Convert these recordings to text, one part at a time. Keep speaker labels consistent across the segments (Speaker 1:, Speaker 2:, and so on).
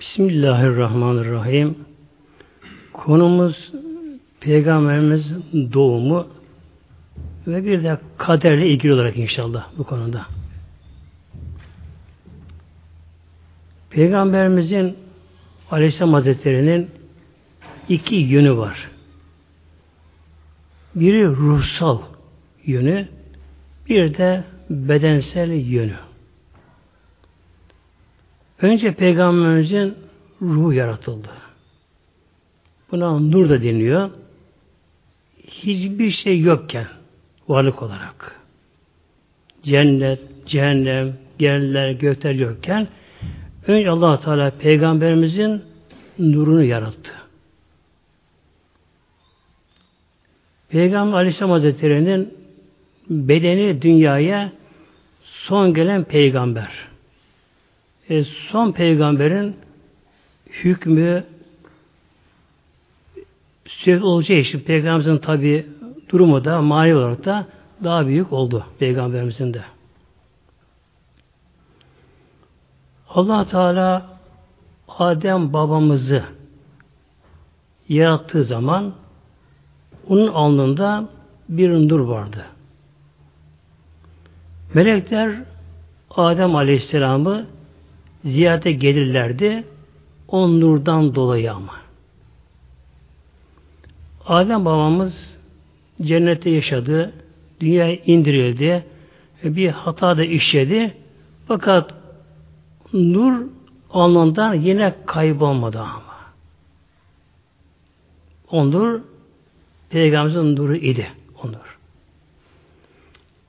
Speaker 1: Bismillahirrahmanirrahim. Konumuz Peygamberimiz doğumu ve bir de kaderle ilgili olarak inşallah bu konuda. Peygamberimizin Aleyhisselam Hazretleri'nin iki yönü var. Biri ruhsal yönü, bir de bedensel yönü. Önce Peygamberimizin ruhu yaratıldı. Buna nur da deniliyor. Hiçbir şey yokken varlık olarak. Cennet, cehennem, yerler, gökler yokken önce allah Teala Peygamberimizin nurunu yarattı. Peygamber Aleyhisselam Hazretleri'nin bedeni dünyaya son gelen peygamber. E, son peygamberin hükmü sürekli olacağı için peygamberimizin tabi durumu da mali olarak da daha büyük oldu peygamberimizin de. allah Teala Adem babamızı yarattığı zaman onun alnında bir nur vardı. Melekler Adem Aleyhisselam'ı ziyarete gelirlerdi. O nurdan dolayı ama. Adem babamız cennette yaşadı. Dünyaya indirildi. Bir hata da işledi. Fakat nur alnından yine kaybolmadı ama. O nur Peygamberimizin nuru idi. O nur.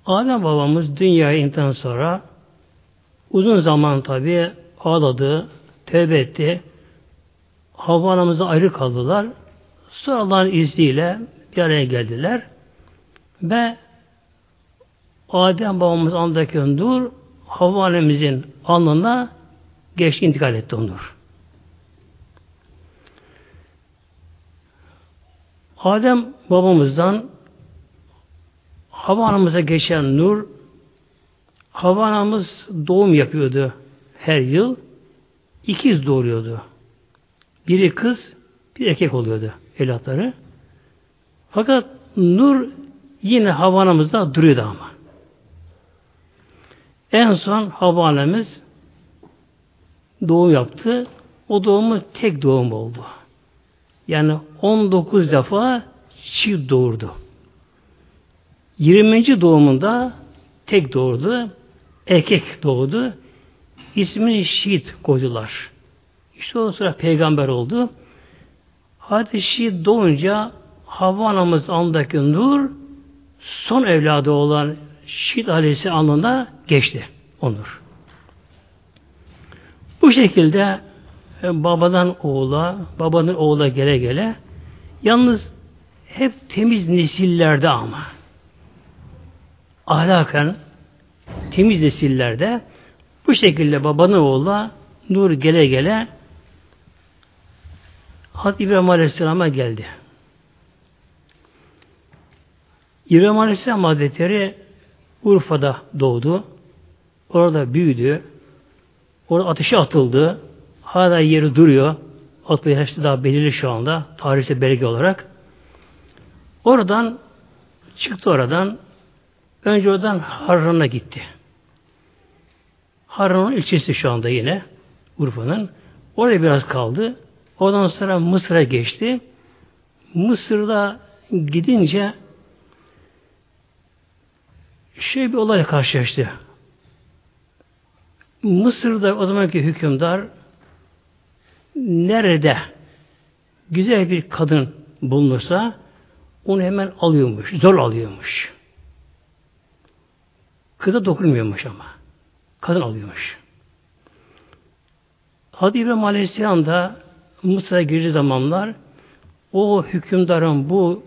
Speaker 1: Adem babamız dünyaya indikten sonra uzun zaman tabi ağladı, tövbe etti. Havva anamızda ayrı kaldılar. Sonra Allah'ın izniyle bir araya geldiler. Ve Adem babamız andaki nur Havva annemizin alnına geç intikal etti o. Adem babamızdan Havva anamıza geçen nur Havva anamız doğum yapıyordu her yıl. İkiz doğuruyordu. Biri kız, bir erkek oluyordu evlatları. Fakat nur yine Havva anamızda duruyordu ama. En son Havva annemiz doğum yaptı. O doğumu tek doğum oldu. Yani 19 defa çift doğurdu. 20. doğumunda tek doğurdu. Erkek doğdu. İsmini Şiit koydular. İşte o sıra peygamber oldu. Hadi Şiit doğunca Havva anamız andaki nur son evladı olan Şiit Aleyhisselam alnına geçti. Onur. Bu şekilde e, babadan oğula, babanın oğula gele gele yalnız hep temiz nesillerde ama ahlaken temiz nesillerde bu şekilde babanın oğula nur gele gele Hazreti İbrahim Aleyhisselam'a geldi. İbrahim Aleyhisselam Hazretleri Urfa'da doğdu. Orada büyüdü. Orada ateşe atıldı. Hala yeri duruyor. Atlı yaşlı daha belirli şu anda. Tarihsel belge olarak. Oradan çıktı oradan. Önce oradan Harran'a gitti. Harran'ın ilçesi şu anda yine. Urfa'nın. Orada biraz kaldı. Ondan sonra Mısır'a geçti. Mısır'da gidince şey bir olay karşılaştı. Mısır'da o zamanki hükümdar nerede güzel bir kadın bulunursa onu hemen alıyormuş. Zor alıyormuş. Kıza dokunmuyormuş ama. Kadın alıyormuş. Hadi İbrahim Aleyhisselam da Mısır'a girdiği zamanlar o hükümdarın bu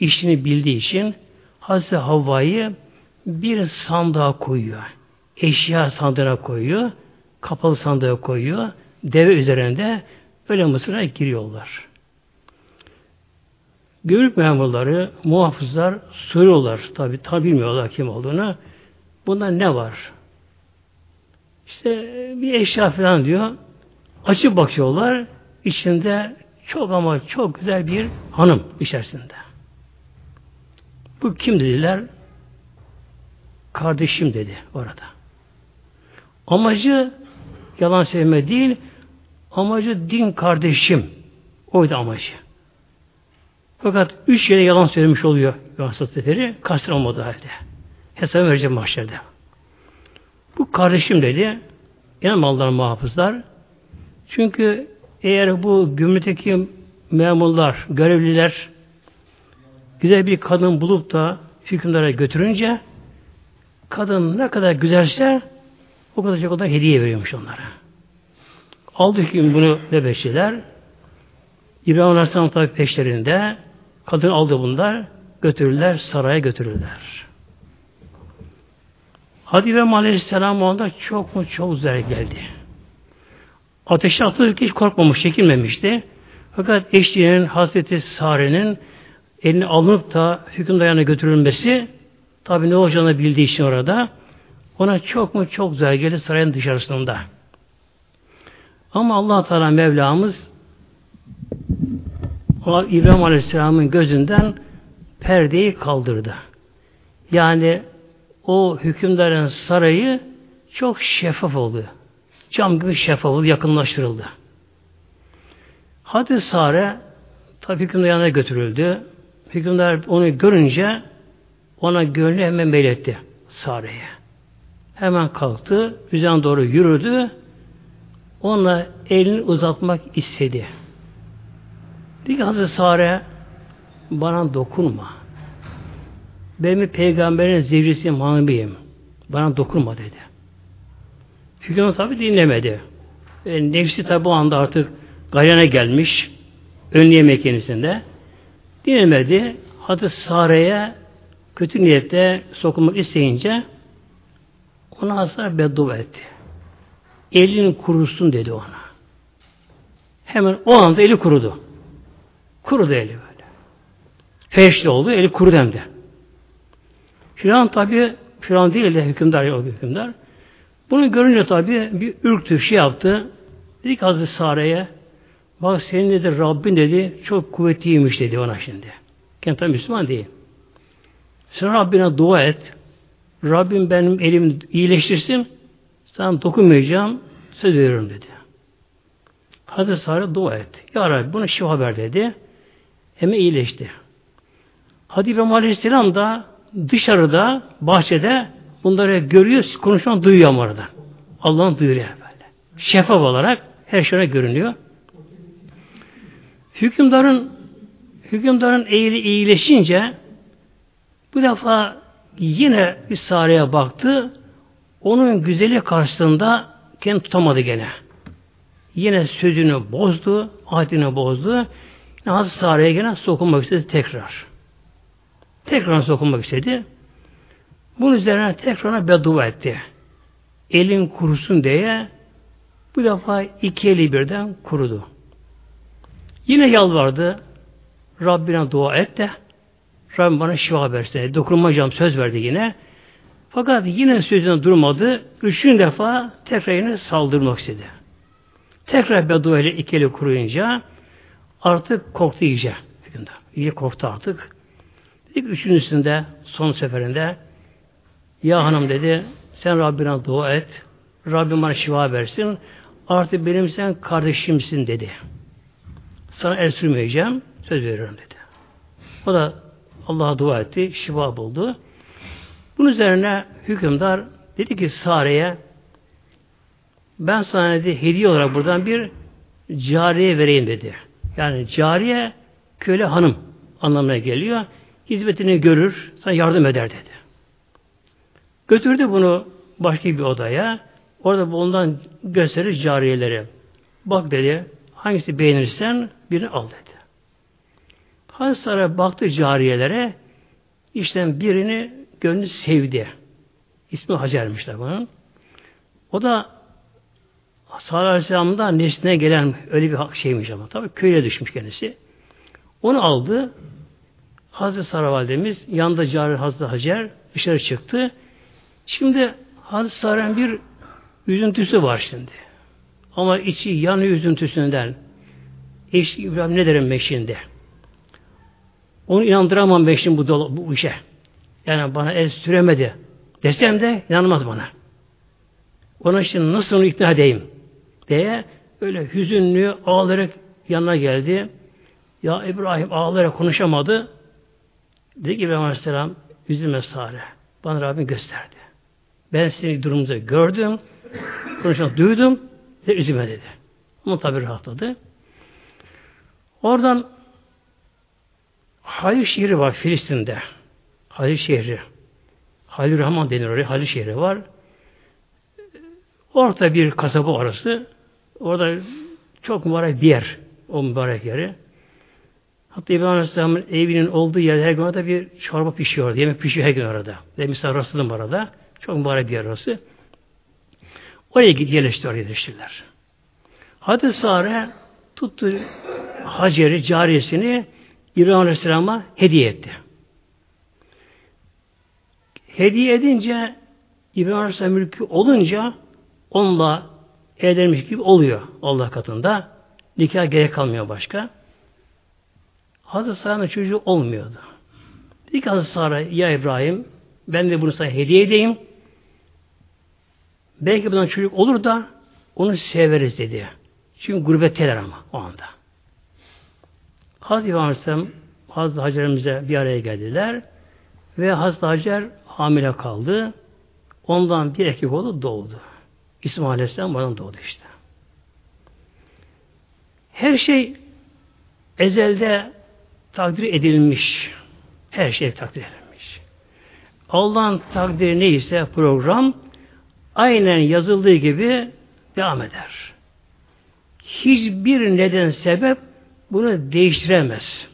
Speaker 1: işini bildiği için Hazreti Havva'yı bir sandığa koyuyor. Eşya sandığına koyuyor. Kapalı sandığa koyuyor. Deve üzerinde öyle Mısır'a giriyorlar. Gümrük memurları, muhafızlar soruyorlar. Tabi tabi bilmiyorlar kim olduğunu. Bunda ne var? İşte bir eşya falan diyor. Açıp bakıyorlar. içinde çok ama çok güzel bir hanım içerisinde. Bu kim dediler? Kardeşim dedi orada. Amacı yalan söyleme değil, amacı din kardeşim. Oydu amacı. Fakat üç yere yalan söylemiş oluyor Yuhannes Hazretleri. Kasır olmadı halde. Hesabı vereceğim mahşerde. Bu kardeşim dedi. Yani mallar muhafızlar. Çünkü eğer bu gümrükteki memurlar, görevliler güzel bir kadın bulup da hükümdara götürünce kadın ne kadar güzelse o kadar çok kadar hediye veriyormuş onlara. Aldı hüküm bunu nöbetçiler. İbrahim Aleyhisselam tabi peşlerinde kadın aldı bunlar götürürler saraya götürürler. Hadi İbrahim Aleyhisselam o anda çok mu çok güzel geldi. Ateşe atılırken hiç korkmamış, çekinmemişti. Fakat eşliğinin Hazreti Sare'nin elini alınıp da hüküm dayanına götürülmesi tabi ne olacağını bildiği için orada ona çok mu çok güzel geldi sarayın dışarısında. Ama allah Teala Mevlamız İbrahim Aleyhisselam'ın gözünden perdeyi kaldırdı. Yani o hükümdarın sarayı çok şeffaf oldu. Cam gibi şeffaf oldu, yakınlaştırıldı. Hadi Sare tabi hükümdar yanına götürüldü. Hükümdar onu görünce ona gönlü hemen belirtti Sare'ye. Hemen kalktı, üzerine doğru yürüdü. Ona elini uzatmak istedi. Dedi ki Hazreti Sare bana dokunma. Benim peygamberin zevcisiyim, hanımıyım. Bana dokunma dedi. Hükümdar tabi dinlemedi. E, nefsi tabi o anda artık gayrana gelmiş. Önleyemeye kendisinde. Dinlemedi. Hazreti Sare'ye kötü niyette sokulmak isteyince ona asla beddua etti. Elin kurusun dedi ona. Hemen o anda eli kurudu. Kurudu eli böyle. Feşli oldu, eli kurudu hem de. Firavun tabi, Firavun değil de hükümdar, o hükümdar. Bunu görünce tabi bir ürktü, şey yaptı. Dedi ki Hazreti Sare'ye, bak senin dedi Rabbin dedi, çok kuvvetliymiş dedi ona şimdi. Kendi Müslüman değil. Sen Rabbine dua et. Rabbim benim elimi iyileştirsin. Sana dokunmayacağım. Söz veriyorum dedi. Hazreti Sare dua et. Ya Rabbi buna şifa ver dedi. Hemen iyileşti. Hadi İbrahim Aleyhisselam da dışarıda, bahçede bunları görüyor, konuşan duyuyor ama orada. Allah'ın duyuruyor böyle. Şeffaf olarak her şey görünüyor. Hükümdarın hükümdarın eğri iyileşince bu defa yine bir Sare'ye baktı. Onun güzeli karşısında kendini tutamadı gene. Yine sözünü bozdu, ahdini bozdu. Hazreti Sare'ye gene sokulmak istedi tekrar. Tekrar sokulmak istedi. Bunun üzerine tekrar beddua etti. Elin kurusun diye bu defa iki eli birden kurudu. Yine yalvardı. Rabbine dua et de Rabbim bana şifa versin. Dokunmayacağım söz verdi yine. Fakat yine sözüne durmadı. Üçüncü defa tekrar yine saldırmak istedi. Tekrar beddua ile iki eli kuruyunca artık korktu iyice. İyice korktu artık. Dedik üçüncüsünde son seferinde ya hanım dedi sen Rabbine dua et. Rabbim bana şifa versin. Artık benim sen kardeşimsin dedi. Sana el sürmeyeceğim. Söz veriyorum dedi. O da Allah'a dua etti. Şifa buldu. Bunun üzerine hükümdar dedi ki Sare'ye ben sana dedi, hediye olarak buradan bir cariye vereyim dedi. Yani cariye köle hanım anlamına geliyor. Hizmetini görür, sana yardım eder dedi. Götürdü bunu başka bir odaya. Orada ondan gösterir cariyeleri. Bak dedi, hangisi beğenirsen birini al dedi. Hazreti Sara baktı cariyelere, işte birini gönlü sevdi. İsmi Hacer'miş de bunun. O da Sallallahu Aleyhisselam'da nesline gelen öyle bir şeymiş ama. Tabi köye düşmüş kendisi. Onu aldı. Hazreti Sara Validemiz yanında cari Hazreti Hacer dışarı çıktı. Şimdi Hazreti Sara'nın bir üzüntüsü var şimdi. Ama içi yanıyor üzüntüsünden. Eş İbrahim ne derim meşinde? Onu inandıramam ben bu, bu işe. Yani bana el süremedi. Desem de inanmaz bana. Ona şimdi nasıl onu ikna edeyim? diye öyle hüzünlü ağlayarak yanına geldi. Ya İbrahim ağlayarak konuşamadı. Dedi ki İbrahim Aleyhisselam üzülme Sare. Bana Rabbim gösterdi. Ben senin durumunuzu gördüm. Konuşan duydum. Ve üzülme dedi. Ama tabi rahatladı. Oradan Halil şehri var Filistin'de. Halil şehri. Halil Rahman denir oraya. Halil şehri var. Orta bir kasaba orası. Orada çok mübarek bir yer. O mübarek yeri. Hatta İbrahim Aleyhisselam'ın evinin olduğu yerde her gün orada bir çorba pişiyor. Yemek pişiyor her gün orada. Ve misal rastladım orada. Çok mübarek bir yer orası. Oraya git yerleşti oraya yerleştiler. Hadi Sare tuttu Hacer'i, cariyesini İbrahim Aleyhisselam'a hediye etti. Hediye edince İbrahim Aleyhisselam mülkü olunca onunla edermiş gibi oluyor Allah katında. Nikah gerek kalmıyor başka. Hazreti Sara'nın çocuğu olmuyordu. Dedi ki Hazreti Sara, ya İbrahim ben de bunu sana hediye edeyim. Belki bundan çocuk olur da onu severiz dedi. Çünkü gurbetteler ama o anda. Hazreti İbrahim Aleyhisselam Hazreti Hacer'imize bir araya geldiler ve Hazreti Hacer hamile kaldı. Ondan bir erkek oğlu doğdu. İsmail Aleyhisselam ondan doğdu işte. Her şey ezelde takdir edilmiş. Her şey takdir edilmiş. Allah'ın takdiri neyse program aynen yazıldığı gibi devam eder. Hiçbir neden sebep bunu değiştiremez.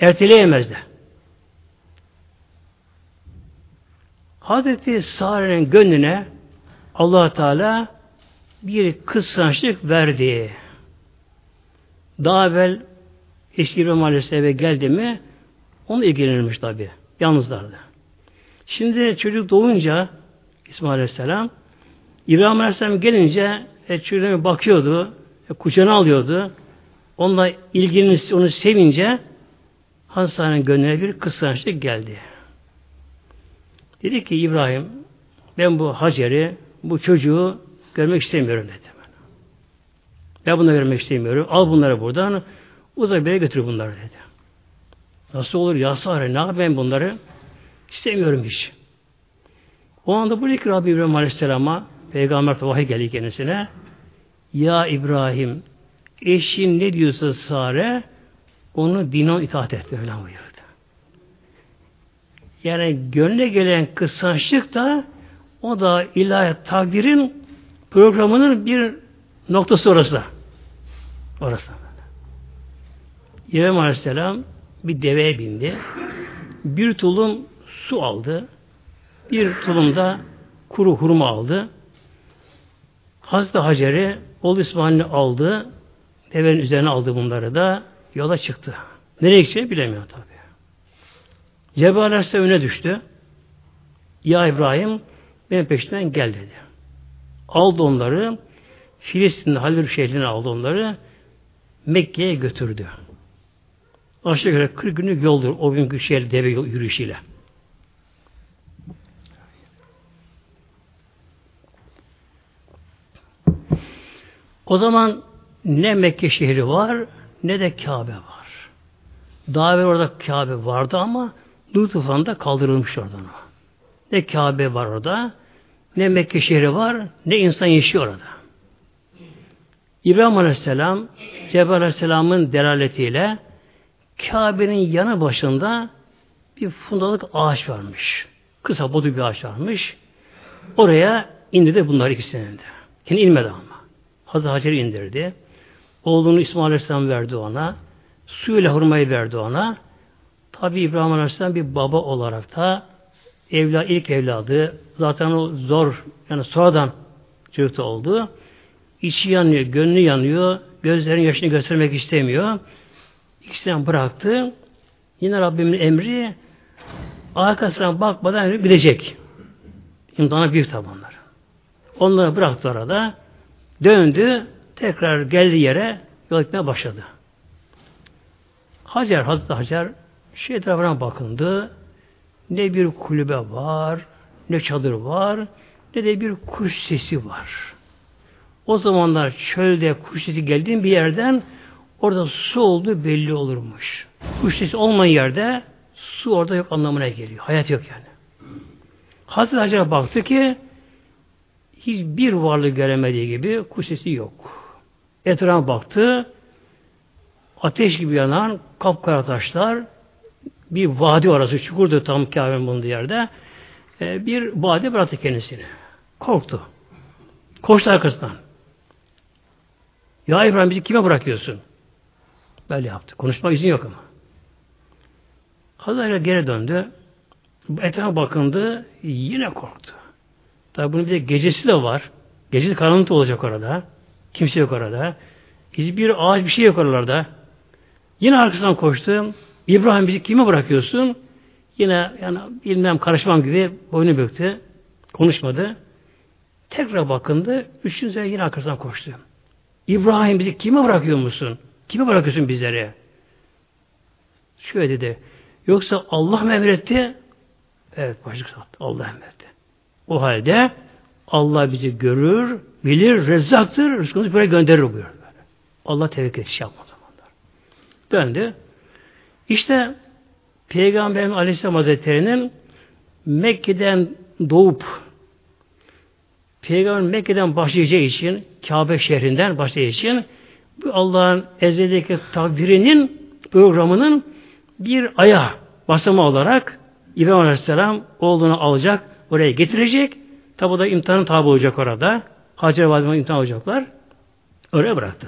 Speaker 1: Erteleyemez de. Hazreti Sare'nin gönlüne allah Teala bir kıskançlık verdi. Daha evvel eski İbrahim Aleyhisselam'a geldi mi onu ilgilenirmiş tabi. Yalnızlardı. Şimdi çocuk doğunca İsmail Aleyhisselam İbrahim Aleyhisselam gelince e, çocuğuna bakıyordu, e, kucağına alıyordu. Onunla ilgilini, onu sevince Hasan'ın gönlüne bir kıskançlık geldi. Dedi ki İbrahim ben bu Hacer'i, bu çocuğu görmek istemiyorum dedi. Ben bunları görmek istemiyorum. Al bunları buradan uzak bir yere götür bunları dedi. Nasıl olur ya Sare ne yapayım bunları? İstemiyorum hiç. O anda bu ilk Rabbi İbrahim Aleyhisselam'a Peygamber vahiy geldi kendisine. Ya İbrahim eşin ne diyorsa Sare onu dine itaat et. Öyle buyurdu. Yani gönle gelen kıskançlık da o da ilahi takdirin programının bir noktası orası. Orası. İbrahim Aleyhisselam bir deveye bindi. Bir tulum su aldı. Bir tulum da kuru hurma aldı. Hazreti Hacer'i oğlu İsmail'i aldı. Devenin üzerine aldı bunları da yola çıktı. Nereye gideceğini bilemiyor tabi. Cebrail Aleyhisselam öne düştü. Ya İbrahim benim peşinden gel dedi. Aldı onları Filistin'de Halil şehrine aldı onları Mekke'ye götürdü. Aşağı yukarı 40 günlük yoldur o günkü şey deve yürüyüşüyle. O zaman ne Mekke şehri var ne de Kabe var. Daha evvel orada Kabe vardı ama Nur tufanında kaldırılmış oradan. Ne Kabe var orada, ne Mekke şehri var, ne insan yaşıyor orada. İbrahim Aleyhisselam, Cebrail Aleyhisselam'ın delaletiyle Kabe'nin yanı başında bir fundalık ağaç varmış. Kısa bodu bir ağaç varmış. Oraya indirdi bunlar ikisinin de. Kendi inmedi ama. Hazreti Hacer'i indirdi. Oğlunu İsmail Aleyhisselam verdi ona. Suyla hurmayı verdi ona. Tabi İbrahim Aleyhisselam bir baba olarak da evla, ilk evladı zaten o zor yani sonradan çocukta oldu. İçi yanıyor, gönlü yanıyor, gözlerin yaşını göstermek istemiyor. İkisinden bıraktı. Yine Rabbimin emri arkasına bakmadan bilecek. İmtihana büyük tabanlar. Onları bıraktı arada. Döndü. tekrar geldi yere yol etmeye başladı. Hacer, Hazreti Hacer şey etrafına bakındı. Ne bir kulübe var, ne çadır var, ne de bir kuş sesi var. O zamanlar çölde kuş sesi geldiğin bir yerden orada su olduğu belli olurmuş. Kuş sesi olmayan yerde su orada yok anlamına geliyor. Hayat yok yani. Hazreti Hacer'e baktı ki hiçbir varlık göremediği gibi kuş sesi yok. Etrafa baktı. Ateş gibi yanan kapkara taşlar bir vadi orası çukurdu tam Kabe'nin bulunduğu yerde. E, bir vadi bıraktı kendisini. Korktu. Koştu arkasından. Ya İbrahim bizi kime bırakıyorsun? Böyle yaptı. Konuşma izin yok ama. Hazreti geri döndü. Etrafa bakındı. Yine korktu. Tabi bunun bir de gecesi de var. Gecesi karanlık olacak orada. Kimse yok orada. Hiçbir ağaç bir şey yok oralarda. Yine arkasından koştum. İbrahim bizi kime bırakıyorsun? Yine yani bilmem karışmam gibi boynu büktü. Konuşmadı. Tekrar bakındı. Üçüncü yine arkasından koştu. İbrahim bizi kime bırakıyor musun? Kime bırakıyorsun bizleri? Şöyle dedi. Yoksa Allah mı emretti? Evet başlık sattı. Allah emretti. O halde Allah bizi görür, bilir, rezzaktır, rızkımızı böyle gönderir buyuruyor. Böyle. Allah tevekkül şey yapma zamanlar. Döndü. İşte Peygamberimiz Aleyhisselam Hazretleri'nin Mekke'den doğup Peygamber Mekke'den başlayacağı için Kabe şehrinden başlayacağı için Allah'ın ezeldeki takdirinin programının bir aya basama olarak İbrahim Aleyhisselam oğlunu alacak, oraya getirecek. Tabi da imtihanın tabi olacak orada. Hacer Validem'e imtihan olacaklar. Oraya bıraktı.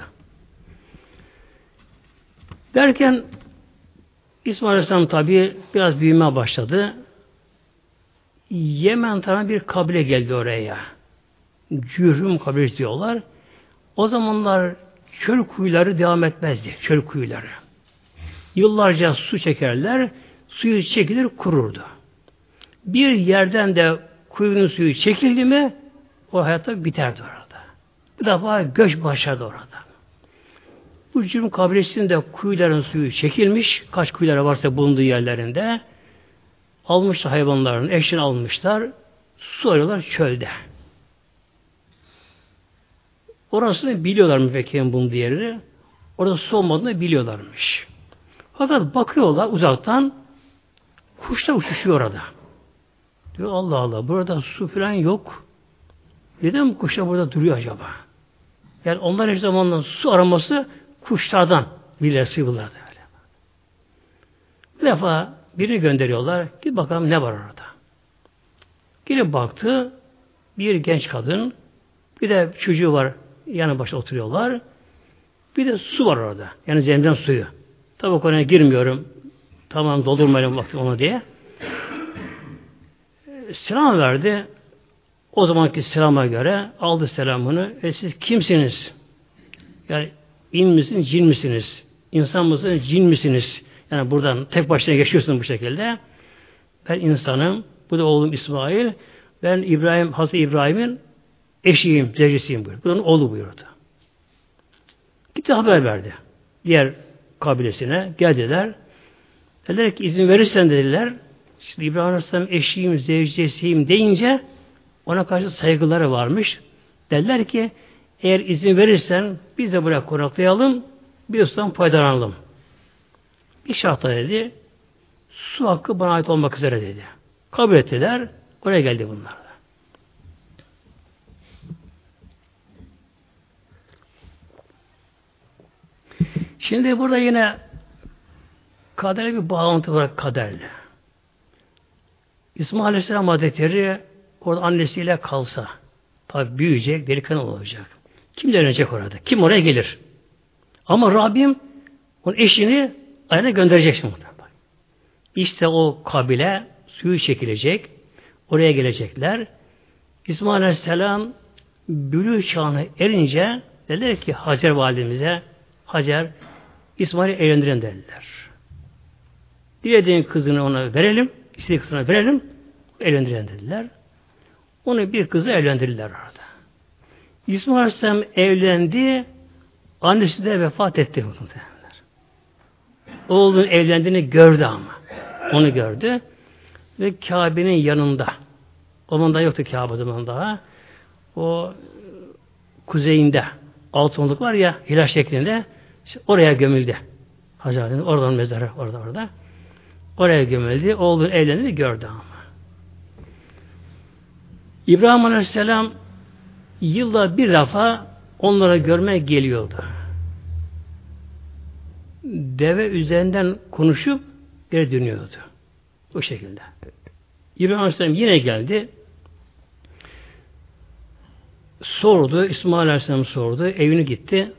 Speaker 1: Derken İsmail Aleyhisselam tabi biraz büyüme başladı. Yemen tarafından bir kabile geldi oraya. Cürhüm kabilesi diyorlar. O zamanlar çöl kuyuları devam etmezdi. Çöl kuyuları. Yıllarca su çekerler, suyu çekilir kururdu. Bir yerden de kuyunun suyu çekildi mi o hayatta biterdi orada. Bir defa göç başladı orada. Bu cürüm kabilesinde kuyuların suyu çekilmiş, kaç kuyulara varsa bulunduğu yerlerinde almışlar hayvanların eşini almışlar, su arıyorlar çölde. Orasını biliyorlar müfekkirin bulunduğu yerini. Orada su olmadığını biliyorlarmış. Fakat bakıyorlar uzaktan kuşlar uçuşuyor orada. Diyor Allah Allah burada su falan yok. Neden bu kuşlar burada duruyor acaba? Yani onlar her zamandan su araması kuşlardan bile sıvılar böyle. Bir defa birini gönderiyorlar. Git bakalım ne var orada. Gidip baktı bir genç kadın bir de çocuğu var yanı başta oturuyorlar. Bir de su var orada. Yani zemzem suyu. Tabi konuya girmiyorum. Tamam doldurmayalım vakti onu diye. Selam verdi. O zamanki selama göre aldı selamını. E siz kimsiniz? Yani in misiniz, cin misiniz? İnsan mısınız, cin misiniz? Yani buradan tek başına geçiyorsunuz bu şekilde. Ben insanım. Bu da oğlum İsmail. Ben İbrahim, Hazreti İbrahim'in eşiyim, zevcisiyim buyurdu. Bunun oğlu buyurdu. Gitti haber verdi. Diğer kabilesine geldiler. Dediler ki izin verirsen dediler. Şimdi İbrahim Aleyhisselam eşiyim, zevcisiyim deyince ona karşı saygıları varmış. Dediler ki eğer izin verirsen biz de buraya konaklayalım, bir ustan faydalanalım. Bir şartla dedi, su hakkı bana ait olmak üzere dedi. Kabul ettiler, oraya geldi bunlar. Şimdi burada yine kaderle bir bağlantı var kaderle. İsmail Aleyhisselam Hazretleri orada annesiyle kalsa tabi büyüyecek, delikanlı olacak. Kim dönecek orada? Kim oraya gelir? Ama Rabbim onun eşini ayına gönderecek şimdi. İşte o kabile suyu çekilecek. Oraya gelecekler. İsmail Aleyhisselam bülü çağına erince dediler ki Hacer validemize Hacer İsmail'i evlendiren dediler. Dilediğin kızını ona verelim, istediği kızına verelim, evlendiren dediler. Onu bir kızı evlendirdiler orada. İsmail Aleyhisselam evlendi, Annesi de vefat etti. Oğlunun evlendiğini gördü ama. Onu gördü. Ve Kabe'nin yanında. Onun da yoktu Kabe'den daha. O kuzeyinde altınlık var ya hilal şeklinde oraya gömüldü. Hazretleri'nin oradan mezarı orada orada. Oraya gömüldü. Oğlunun evlendiğini gördü ama. İbrahim Aleyhisselam yılda bir defa onlara görmeye geliyordu. Deve üzerinden konuşup geri dönüyordu. Bu şekilde. İbrahim Aleyhisselam yine geldi. Sordu, İsmail Aleyhisselam sordu, evine gitti.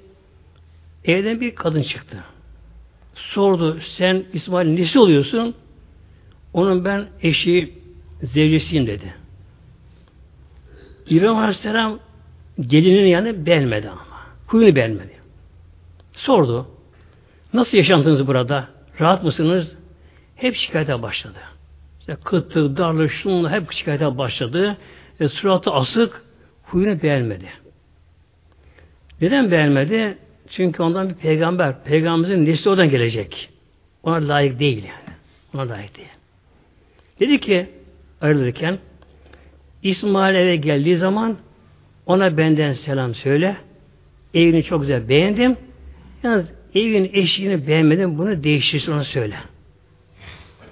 Speaker 1: Evden bir kadın çıktı. Sordu, sen İsmail nesi oluyorsun? Onun ben eşi, zevcesiyim dedi. İbrahim Aleyhisselam gelinin yanı beğenmedi ama. Huyunu beğenmedi. Sordu. Nasıl yaşantınız burada? Rahat mısınız? Hep şikayete başladı. İşte kıtlık, darlık, şunla hep şikayete başladı. E, suratı asık, huyunu beğenmedi. Neden beğenmedi? Çünkü ondan bir peygamber, peygamberimizin nesli oradan gelecek. Ona layık değil yani. Ona layık değil. Dedi ki ayrılırken İsmail eve geldiği zaman ona benden selam söyle. Evini çok güzel beğendim. Yalnız evin eşiğini beğenmedim. Bunu değiştirsin ona söyle.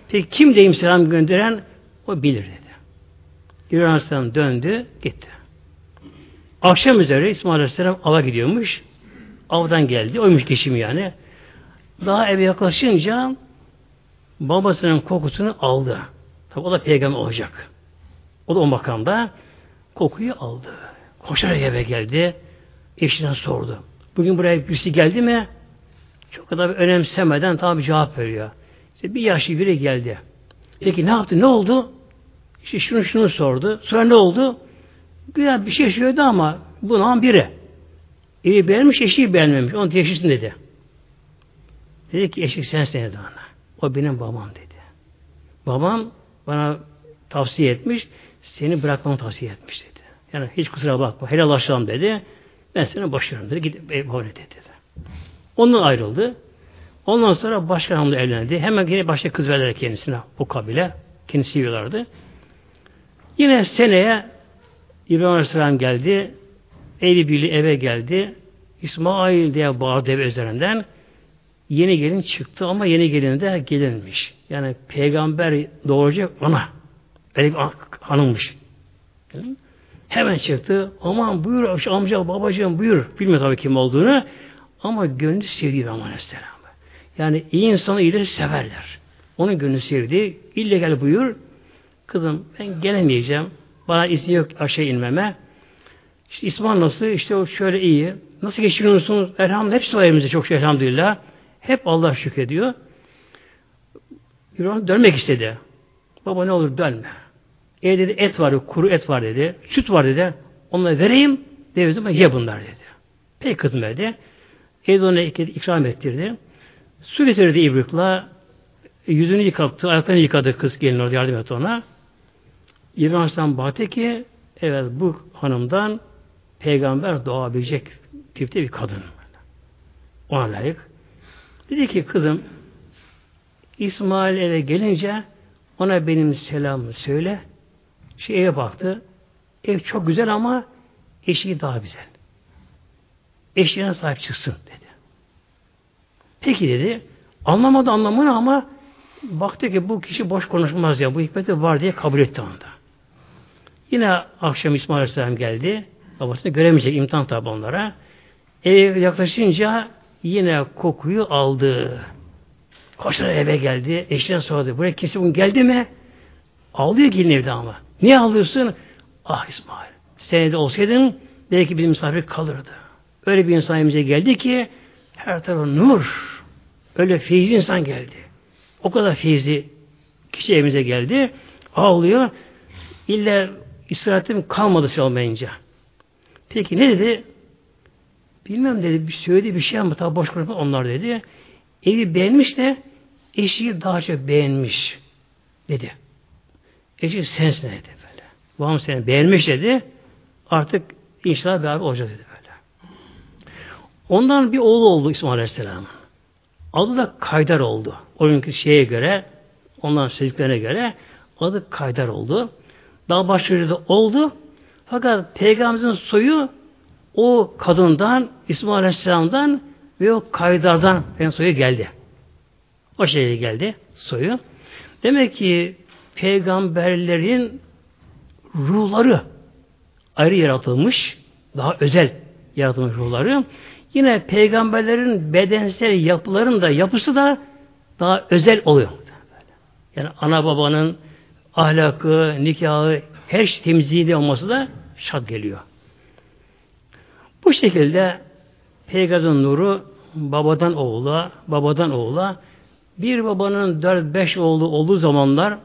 Speaker 1: Peki kim deyim selam gönderen? O bilir dedi. İbrahim Aleyhisselam döndü, gitti. Akşam üzere İsmail Aleyhisselam ava gidiyormuş. Avdan geldi. Oymuş geçim yani. Daha eve yaklaşınca babasının kokusunu aldı. Tabi o da peygamber olacak. O da o makamda kokuyu aldı. Koşarak eve geldi. Eşine sordu. Bugün buraya birisi geldi mi? Çok kadar önemsemeden tabi cevap veriyor. İşte bir yaşlı biri geldi. Peki ne yaptı? Ne oldu? İşte şunu şunu sordu. Sonra ne oldu? Güzel bir şey söyledi ama bunun biri. İyi beğenmiş, eşiği beğenmemiş. Onu teşhisin dedi. Dedi ki eşik sensin dedi ona. O benim babam dedi. Babam bana tavsiye etmiş, seni bırakmamı tavsiye etmiş dedi. Yani hiç kusura bakma, helallaşalım dedi. Ben seni boşuyorum dedi. Gidip böyle dedi. Ondan ayrıldı. Ondan sonra başka hanımla evlendi. Hemen yine başka kız verdiler kendisine bu kabile. Kendisi yiyorlardı. Yine seneye İbrahim Aleyhisselam geldi. Evi birliği eve geldi. İsmail diye bağırdı ev üzerinden. Yeni gelin çıktı ama yeni gelin de gelinmiş. Yani peygamber doğuracak ana. Öyle bir hanımmış. Hemen çıktı. Aman buyur amca babacığım buyur. Bilmiyor tabii kim olduğunu. Ama gönlü sevdi Rahman Aleyhisselam. Yani iyi insanı iyileri severler. Onun gönlü sevdi. İlle gel buyur. Kızım ben gelemeyeceğim. Bana izin yok aşağı inmeme. İşte İsmail nasıl? İşte o şöyle iyi. Nasıl geçiriyorsunuz? Elhamdülillah. Hepsi var çok şey elhamdülillah. Hep Allah şükrediyor. İbrahim dönmek istedi. Baba ne olur dönme. E dedi et var, kuru et var dedi. Süt var dedi. Onları vereyim. Dedi ama ye bunlar dedi. Pek kızmadı. Evde ona ikram ettirdi. Su getirdi İbrik'la. Yüzünü yıkattı, ayaklarını yıkadı kız gelin orada yardım etti ona. İbrahim Aleyhisselam baktı ki evet bu hanımdan peygamber doğabilecek tipte bir kadın. Ona layık. Dedi ki kızım İsmail eve gelince ona benim selamımı söyle. Şu eve baktı. Ev çok güzel ama eşi daha güzel. Eşine sahip çıksın dedi. Peki dedi. Anlamadı anlamını ama baktı ki bu kişi boş konuşmaz ya. Bu hikmeti var diye kabul etti onda. Yine akşam İsmail Aleyhisselam geldi. Babasını göremeyecek imtihan tabi onlara. Eve yaklaşınca yine kokuyu aldı. Koşarak eve geldi. Eşten sordu. Buraya kimse bugün geldi mi? Ağlıyor gelin evde ama. Niye ağlıyorsun? Ah İsmail. Sen de olsaydın belki bizim misafir kalırdı. Öyle bir insan evimize geldi ki her tarafı nur. Öyle feyizli insan geldi. O kadar feyizli kişi evimize geldi. Ağlıyor. İlla istirahatim kalmadı çalmayınca. Peki ne dedi? Bilmem dedi. Bir söyledi bir şey ama tabi boş konuşma onlar dedi. Evi beğenmiş de eşiği daha çok beğenmiş dedi. Eşi sensin dedi böyle. Babam seni beğenmiş dedi. Artık inşallah beraber olacağız dedi böyle. Ondan bir oğlu oldu İsmail Aleyhisselam. Adı da Kaydar oldu. O günkü şeye göre, onların söylediklerine göre adı Kaydar oldu. Daha başlıca da oldu. Fakat Peygamberimizin soyu o kadından, İsmail Aleyhisselam'dan ve o Kaydar'dan ben soyu geldi. O şekilde geldi soyu. Demek ki peygamberlerin ruhları ayrı yaratılmış, daha özel yaratılmış ruhları. Yine peygamberlerin bedensel yapıların da yapısı da daha özel oluyor. Yani ana babanın ahlakı, nikahı, her şey temizliğinde olması da şart geliyor. Bu şekilde Peygamberin nuru babadan oğula, babadan oğula bir babanın dört beş oğlu olduğu zamanlar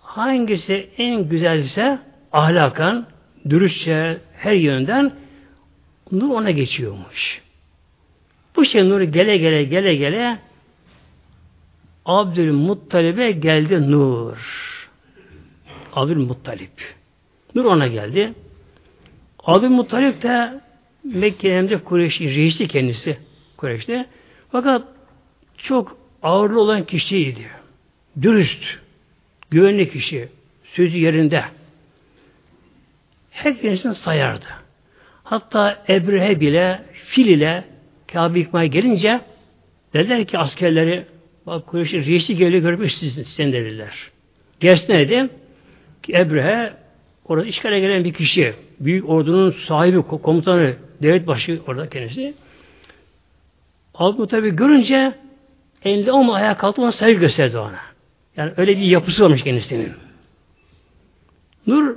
Speaker 1: hangisi en güzelse ahlakan, dürüstçe her yönden nur ona geçiyormuş. Bu şey nuru gele gele gele gele Abdülmuttalib'e geldi nur. Abdülmuttalip. Nur ona geldi. Abdülmuttalip de Mekke'nin Kureyş'i reisi kendisi Kureyş'te. Fakat çok ağırlı olan kişiydi. Dürüst, güvenli kişi, sözü yerinde. Her kendisini sayardı. Hatta Ebrehe bile, fil ile Kabe yıkmaya gelince dediler ki askerleri bak Kureyş'in reisi geliyor görmüş sen dediler. Gelsin dedi ki Ebrehe orada işgale gelen bir kişi, büyük ordunun sahibi, komutanı, devlet başı orada kendisi. Abdülmuttalip tabi görünce elinde olma ayağa kalktı ona saygı gösterdi ona. Yani öyle bir yapısı varmış kendisinin. Nur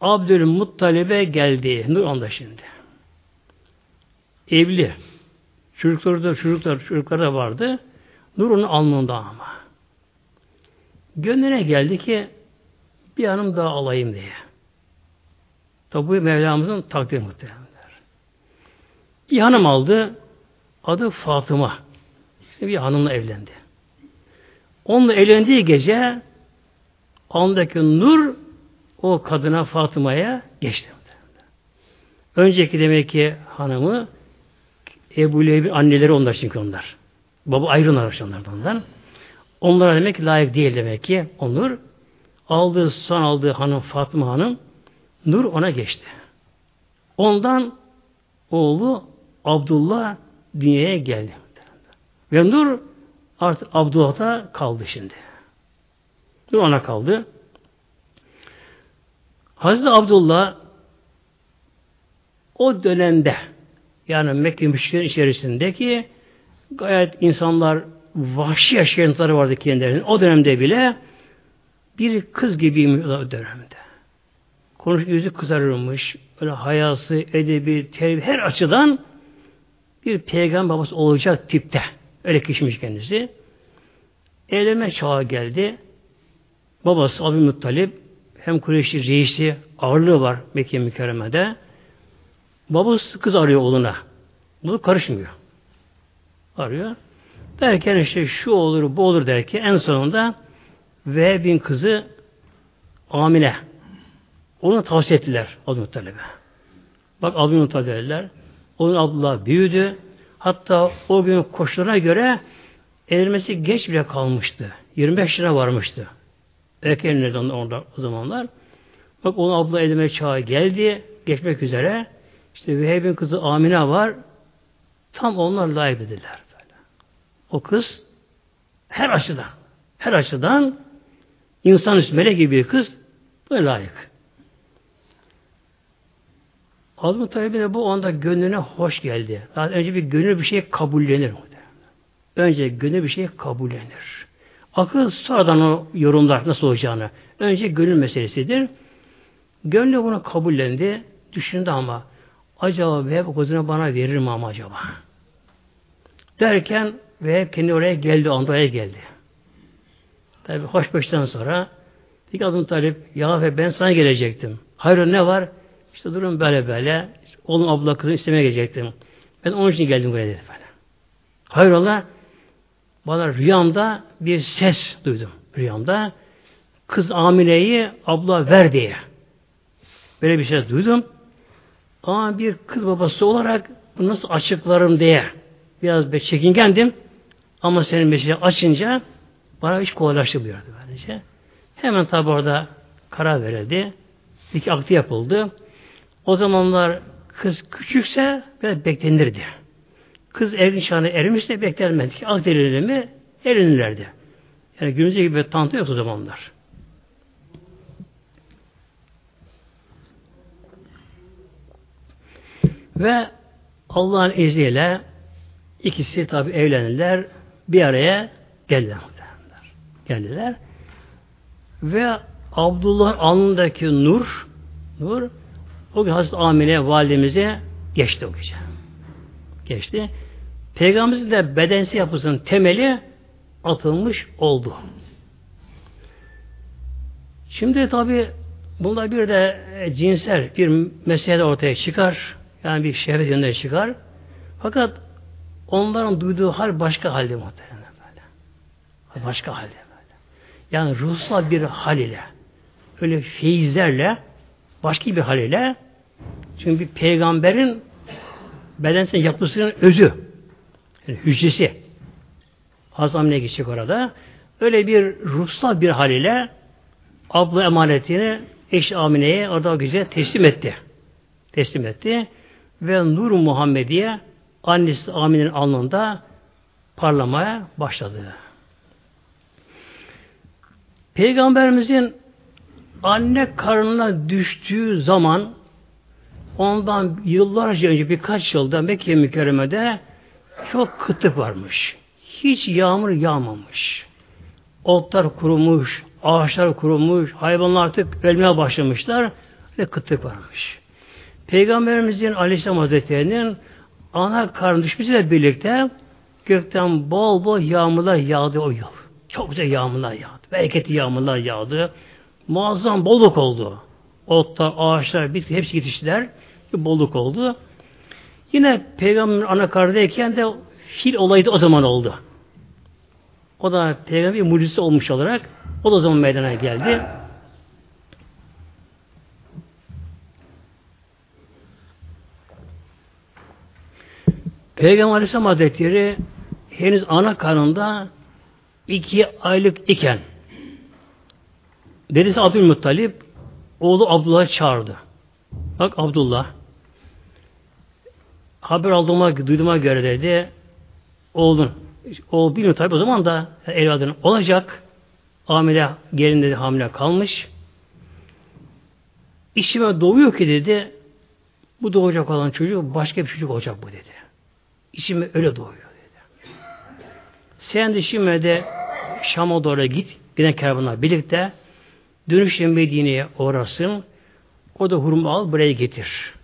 Speaker 1: Abdülmuttalib'e geldi. Nur onda şimdi. Evli. Çocukları da, çocuklar, çocukları da vardı. Nur onun alnında ama. Gönlüne geldi ki bir hanım daha alayım diye. Tabi bu Mevlamızın takdiri muhtemelenler. Bir hanım aldı. Adı Fatıma. İşte bir hanımla evlendi. Onunla evlendiği gece andaki nur o kadına Fatıma'ya geçti. Önceki demek ki hanımı Ebu Leheb'in anneleri onlar çünkü onlar. Baba ayrı onlardan ondan. Onlara demek ki layık değil demek ki. Onur aldığı son aldığı hanım Fatıma hanım Nur ona geçti. Ondan oğlu Abdullah dünyaya geldi. Ve Nur artık Abdullah'ta kaldı şimdi. Nur ona kaldı. Hazreti Abdullah o dönemde yani Mekke müşriklerin içerisindeki gayet insanlar vahşi yaşayanları vardı kendilerinin. O dönemde bile bir kız gibiymiş o dönemde. Konuş yüzü kızarırmış. Böyle hayası, edebi, terbiye her açıdan bir peygamber babası olacak tipte. Öyle kişiymiş kendisi. Evlenme çağı geldi. Babası Abdülmuttalip hem Kureyşli reisi ağırlığı var Mekke mükerremede. Babası kız arıyor oğluna. Bu karışmıyor. Arıyor. Derken işte şu olur bu olur derken en sonunda bin kızı Amine. Onu tavsiye ettiler Abdülmuttalib'e. Bak Abdülmuttalib dediler. Onun Abdullah büyüdü. Hatta o gün koşullarına göre evlenmesi geç bile kalmıştı. 25 lira varmıştı. Erkenlerden orada o zamanlar. Bak onun abla edeme çağı geldi. Geçmek üzere. İşte Veheb'in kızı Amine var. Tam onlar layık dediler. O kız her açıdan her açıdan insan üstü melek gibi bir kız böyle layık. Hazreti Talib'in de bu anda gönlüne hoş geldi. Daha önce bir gönül bir şey kabullenir. Önce gönül bir şey kabullenir. Akıl sonradan o yorumlar nasıl olacağını. Önce gönül meselesidir. Gönlü bunu kabullendi. Düşündü ama acaba Veheb kozunu bana verir mi ama acaba? Derken Veheb kendi oraya geldi, anda oraya geldi. Tabi hoşbeşten sonra dedi ki adım Talip, ya ve ben sana gelecektim. Hayır ne var? İşte durum böyle böyle. İşte oğlum abla kızı istemeye gelecektim. Ben onun için geldim buraya dedi böyle. Hayrola bana rüyamda bir ses duydum. Rüyamda kız Amine'yi abla ver diye. Böyle bir ses duydum. Ama bir kız babası olarak bunu nasıl açıklarım diye biraz bir çekingendim. Ama senin mesleği açınca bana iş kolaylaştı buyurdu bence. Hemen tabi orada karar verildi. İki akti yapıldı. O zamanlar kız küçükse biraz beklenirdi. Kız ergin çağına ermişse beklenmedi. Akdi mi erinirlerdi. Yani günümüzde gibi tantı yok o zamanlar. Ve Allah'ın izniyle ikisi tabi evlendiler. Bir araya geldiler. Geldiler. Ve Abdullah'ın alnındaki nur nur o gün Hazreti Amine validemize geçti o gece. Geçti. Peygamberimizin de bedensi yapısının temeli atılmış oldu. Şimdi tabi bunda bir de cinsel bir mesele ortaya çıkar. Yani bir şehvet yönünden çıkar. Fakat onların duyduğu hal başka halde muhtemelen böyle. Başka halde. Yani ruhsal bir hal ile öyle feyizlerle başka bir hal ile çünkü bir peygamberin bedensel yapısının özü yani hücresi Hazamine geçecek orada. Öyle bir ruhsal bir hal ile abla emanetini eş Amine'ye orada güzel teslim etti. Teslim etti ve Nur Muhammediye annesi Amine'nin alnında parlamaya başladı. Peygamberimizin anne karnına düştüğü zaman ondan yıllarca önce birkaç yılda Mekke mükerremede çok kıtlık varmış. Hiç yağmur yağmamış. Otlar kurumuş, ağaçlar kurumuş, hayvanlar artık ölmeye başlamışlar ve kıtlık varmış. Peygamberimizin Aleyhisselam Hazretleri'nin ana karnı düşmesiyle birlikte gökten bol bol yağmurlar yağdı o yıl. Çok güzel yağmurlar yağdı. Bereketli yağmurlar yağdı. Muazzam bolluk oldu. Otlar, ağaçlar, bitki hepsi yetiştiler. Bolluk oldu. Yine peygamberin ana karnındayken de fil olayı da o zaman oldu. O da peygamber mucize olmuş olarak o da o zaman meydana geldi. Peygamber Aleyhisselam Hazretleri henüz ana karnında iki aylık iken dedesi Abdülmuttalip oğlu Abdullah'ı çağırdı. Bak Abdullah haber aldığıma, duyduğuma göre dedi oğlun o bilmiyor tabi o zaman da evladın olacak hamile gelin dedi hamile kalmış işime doğuyor ki dedi bu doğacak olan çocuk başka bir çocuk olacak bu dedi. İçime öyle doğuyor dedi. Sen de şimdi de Şam'a doğru git. Giden kervanla birlikte dönüşle Medine'ye uğrasın. O da hurma al buraya getir.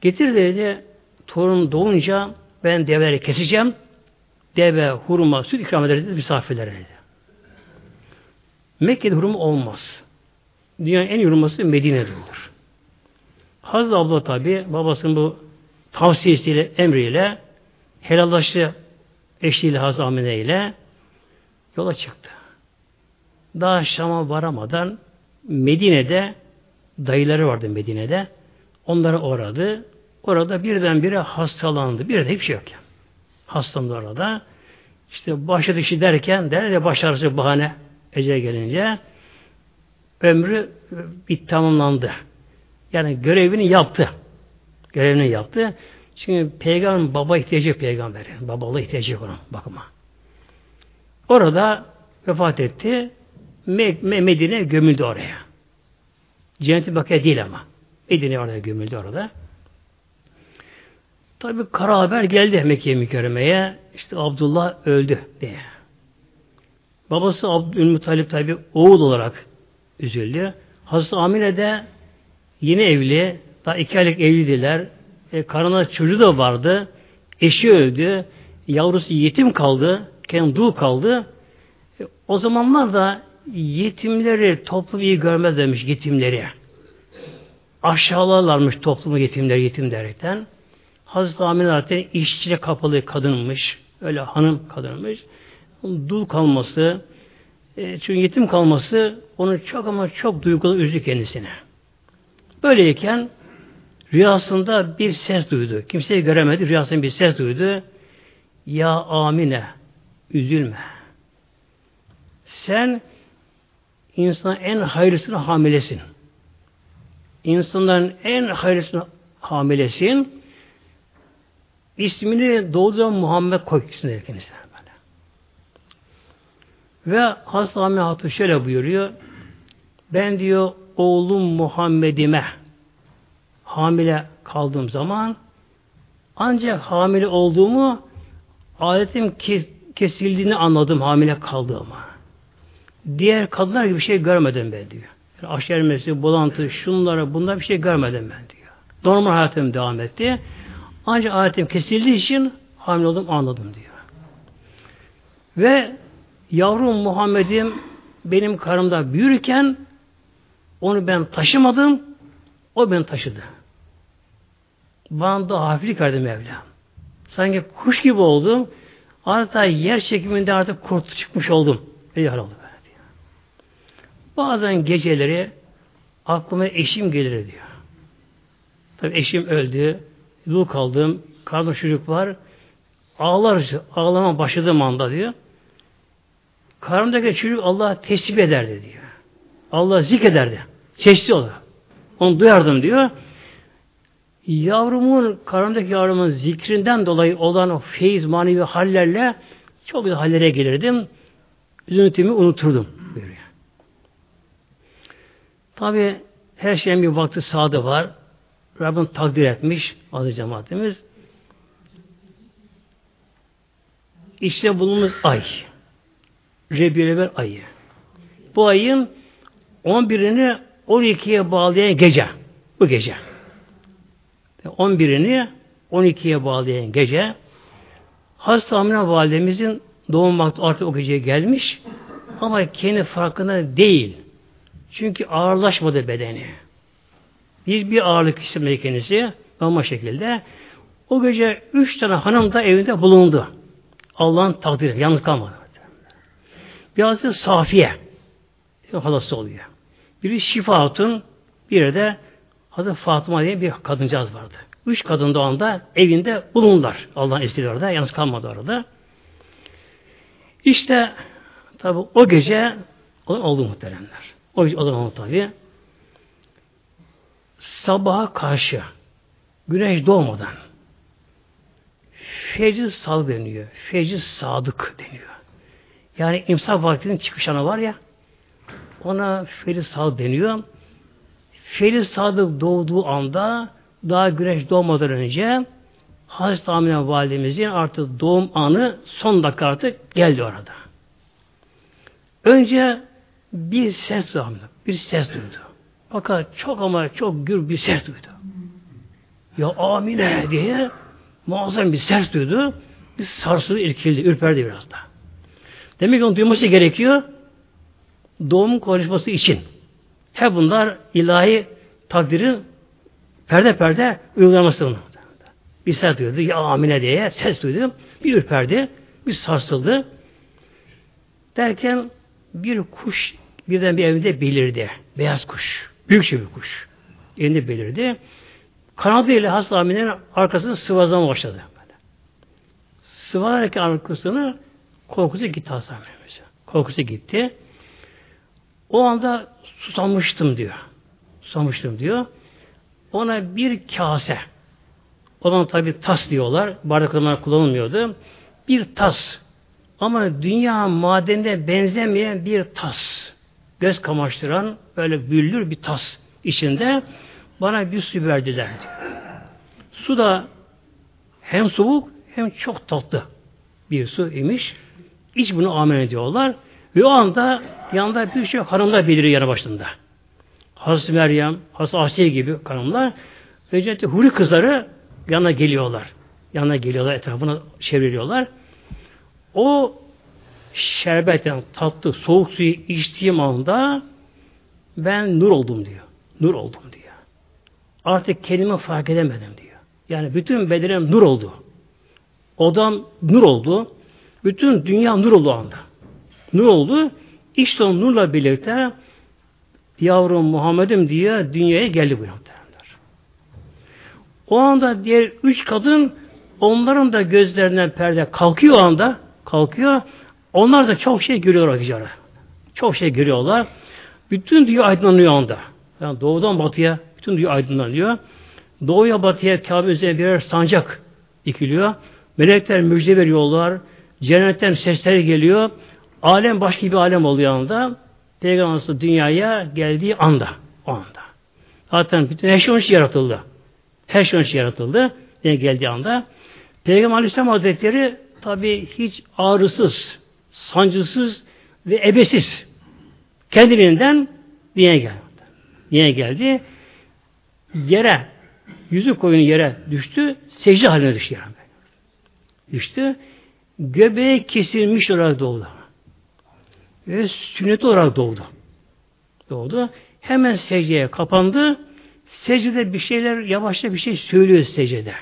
Speaker 1: Getir dedi torun doğunca ben develeri keseceğim. Deve, hurma, süt ikram ederiz misafirlere dedi. Mekke'de hurma olmaz. Dünyanın en hurması Medine'de olur. Hazreti abla tabi babasının bu tavsiyesiyle, emriyle helallaştı eşliğiyle Hazreti Amine ile yola çıktı. Daha Şam'a varamadan Medine'de dayıları vardı Medine'de. Onları oradı. Orada birdenbire hastalandı. Bir de hiçbir şey yok. Yani. Hastalandı orada. İşte başı dışı derken der ya baş ağrısı bahane ecel gelince ömrü bir tamamlandı. Yani görevini yaptı. Görevini yaptı. Çünkü peygamber baba ihtiyacı peygamberin. Babalığı ihtiyacı ona bakıma. Orada vefat etti. Medine gömüldü oraya. Cennet-i Bakıya değil ama. Medine orada gömüldü orada. Tabi kara haber geldi Mekke mükerremeye. İşte Abdullah öldü diye. Babası Abdülmuttalip tabi oğul olarak üzüldü. Hazreti Amine de yeni evli, daha iki aylık evliydiler. E, karına çocuğu da vardı. Eşi öldü. Yavrusu yetim kaldı. Kendi dul kaldı. E, o zamanlar da yetimleri toplum iyi görmez demiş yetimleri. Aşağılarlarmış toplumu yetimleri yetim derekten. Hazreti Amine zaten işçiyle kapalı kadınmış. Öyle hanım kadınmış. Dul kalması, e, çünkü yetim kalması onu çok ama çok duygulu üzdü kendisine. Böyleyken Rüyasında bir ses duydu. Kimseyi göremedi. Rüyasında bir ses duydu. Ya Amine üzülme. Sen insan en hayırlısını hamilesin. İnsanların en hayırlısını hamilesin. İsmini doğduğun Muhammed koy ismini kendisine böyle. Ve Hazreti Amine Hatun şöyle buyuruyor. Ben diyor oğlum Muhammed'ime hamile kaldığım zaman ancak hamile olduğumu adetim kesildiğini anladım hamile kaldığımı. Diğer kadınlar gibi bir şey görmedim ben diyor. Yani aşermesi, bulantı, şunları, bunlar bir şey görmedim ben diyor. Normal hayatım devam etti. Ancak adetim kesildiği için hamile oldum anladım diyor. Ve yavrum Muhammed'im benim karımda büyürken onu ben taşımadım, o beni taşıdı. Bana da hafiflik verdi Mevla. Sanki kuş gibi oldum. Hatta yer çekiminde artık kurt çıkmış oldum. Ve oldu diyor. Bazen geceleri aklıma eşim gelir diyor. Tabi eşim öldü. Dul kaldım. Karnım çocuk var. Ağlar, ağlama başladığım anda diyor. Karnımdaki çocuk Allah tesbih ederdi diyor. Allah zikrederdi. Çeşitli olur. Onu duyardım diyor. Yavrumun, karnımdaki yavrumun zikrinden dolayı olan o feyiz, manevi hallerle çok güzel hallere gelirdim. Üzüntümü unuturdum. Buyuruyor. Tabi her şeyin bir vakti saadı var. Rabbim takdir etmiş aziz cemaatimiz. İşte bulunduğumuz ay. Rebiyelever ayı. Bu ayın 11'ini 12'ye bağlayan gece. Bu gece. 11'ini 12'ye bağlayan gece Hazreti Amine Validemizin doğum vakti artık o geceye gelmiş ama kendi farkında değil. Çünkü ağırlaşmadı bedeni. Biz bir ağırlık hissetmedi kendisi normal şekilde. O gece üç tane hanım da evinde bulundu. Allah'ın takdiri. Yalnız kalmadı. Biraz Safiye halası oluyor. Biri Şifa Hatun, biri de adı Fatıma diye bir kadıncağız vardı. Üç kadın da anda evinde bulundular. Allah'ın izniyle orada. Yalnız kalmadı orada. İşte tabi o gece oldu muhteremler. O gece oldu tabi. Sabaha karşı güneş doğmadan fecr sal deniyor. Fecr sadık deniyor. Yani imsak vaktinin çıkış anı var ya ona fecr sal deniyor. Fecr sadık doğduğu anda daha güneş doğmadan önce Hazreti Amine validemizin artık doğum anı son dakika artık geldi orada. Önce bir ses duydu. Bir ses duydu. Fakat çok ama çok gür bir ses duydu. Ya Amine diye muazzam bir ses duydu. Bir sarsıldı, irkildi, ürperdi biraz da. Demek ki onu duyması gerekiyor. Doğum konuşması için. Hep bunlar ilahi takdirin perde perde uygulaması bunu. Bir ses duydu. Ya Amine diye ses duydu. Bir ürperdi. Bir sarsıldı. Derken bir kuş birden bir evinde belirdi. Beyaz kuş. Büyükçe bir kuş. Elinde belirdi. Kanadıyla hasta Amine'nin arkasını sıvazlama başladı. Böyle. Sıvalarken arkasını korkusu gitti hasta Korkusu gitti. O anda susamıştım diyor. Susamıştım diyor. Ona bir kase olan tabi tas diyorlar. Bardaklar kullanılmıyordu. Bir tas. Ama dünya madenine benzemeyen bir tas göz kamaştıran böyle büllür bir tas içinde bana bir su verdiler. Su da hem soğuk hem çok tatlı bir su imiş. İç bunu amen ediyorlar. Ve o anda yanında bir şey hanımlar beliriyor yanı başında. Hazreti Meryem, Hazreti Asiye gibi hanımlar ve Huri kızları yanına geliyorlar. Yanına geliyorlar, etrafına çeviriyorlar. O şerbetten tatlı soğuk suyu içtiğim anda ben nur oldum diyor. Nur oldum diyor. Artık kendimi fark edemedim diyor. Yani bütün bedenim nur oldu. Odam nur oldu. Bütün dünya nur oldu anda. Nur oldu. İşte o nurla birlikte yavrum Muhammed'im diye dünyaya geldi bu muhtemelenler. O anda diğer üç kadın onların da gözlerinden perde kalkıyor o anda. Kalkıyor. Onlar da çok şey görüyor Hatice'ye. Çok şey görüyorlar. Bütün dünya aydınlanıyor anda. Yani doğudan batıya bütün dünya aydınlanıyor. Doğuya batıya Kabe üzerine birer sancak dikiliyor. Melekler müjde veriyorlar. Cennetten sesler geliyor. Alem başka bir alem oluyor anda. Peygamber dünyaya geldiği anda. O anda. Zaten bütün her şey onun için yaratıldı. Her şey onun için yaratıldı. Yani geldiği anda. Peygamber Aleyhisselam Hazretleri tabi hiç ağrısız, sancısız ve ebesiz kendiliğinden dünyaya geldi. Dünyaya geldi. Yere, yüzü koyun yere düştü, secde haline düştü yere. Düştü. Göbeği kesilmiş olarak doğdu. Ve sünnet olarak doğdu. Doğdu. Hemen secdeye kapandı. Secdede bir şeyler, yavaşça bir şey söylüyor secdede.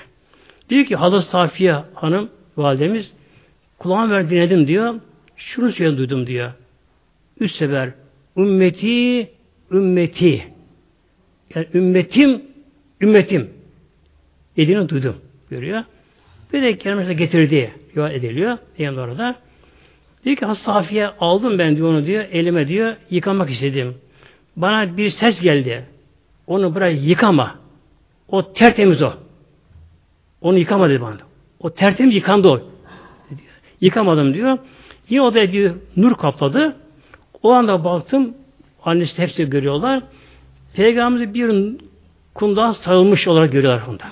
Speaker 1: Diyor ki Halı Safiye Hanım, validemiz, kulağım ver dinledim diyor. Şunu söyledim duydum diyor. Üç sefer ümmeti, ümmeti. Yani ümmetim, ümmetim. Dediğini duydum. Görüyor. Bir de kelimesine getirdiği rivayet ediliyor. Peygamber orada. Diyor ki Safiye aldım ben diyor onu diyor. Elime diyor yıkamak istedim. Bana bir ses geldi. Onu bırak yıkama. O tertemiz o. Onu yıkama dedi bana. O tertemiz yıkandı o. Yıkamadım diyor. Yine odaya bir nur kapladı. O anda baktım annesi hepsi görüyorlar. Peygamberimizi bir kundağa sarılmış olarak görüyorlar onda.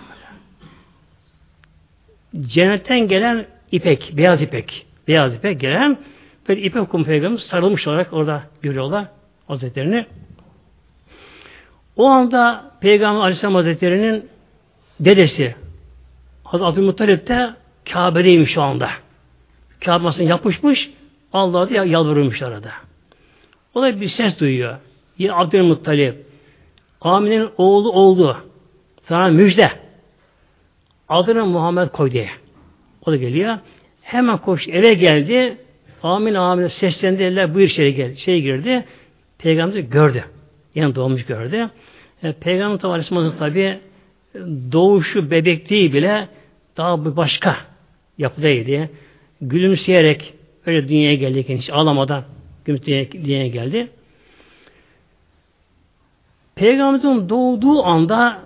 Speaker 1: Cennetten gelen ipek, beyaz ipek, beyaz ipek gelen bir ipek kum peygamberimiz sarılmış olarak orada görüyorlar Hazretlerini. O anda Peygamber Aleyhisselam Hazretleri'nin dedesi Hazreti Abdülmuttalip de Kabe'deymiş şu anda. Kabe'sini yapmışmış. Allah'a da yalvarıyormuş arada. O da bir ses duyuyor. Yine Abdülmuttalip. Amine'nin oğlu oldu. Sana müjde. Adını Muhammed koy diye. O da geliyor. Hemen koş eve geldi. Amin amin seslendi eller buyur içeri gel. Şey girdi. Peygamber gördü. Yani doğmuş gördü. E, Peygamber Aleyhisselam tabi doğuşu bebekliği bile daha bir başka yapıdaydı. Gülümseyerek öyle dünyaya geldi. Hiç ağlamadan gülümseyerek dünyaya geldi. Peygamberin doğduğu anda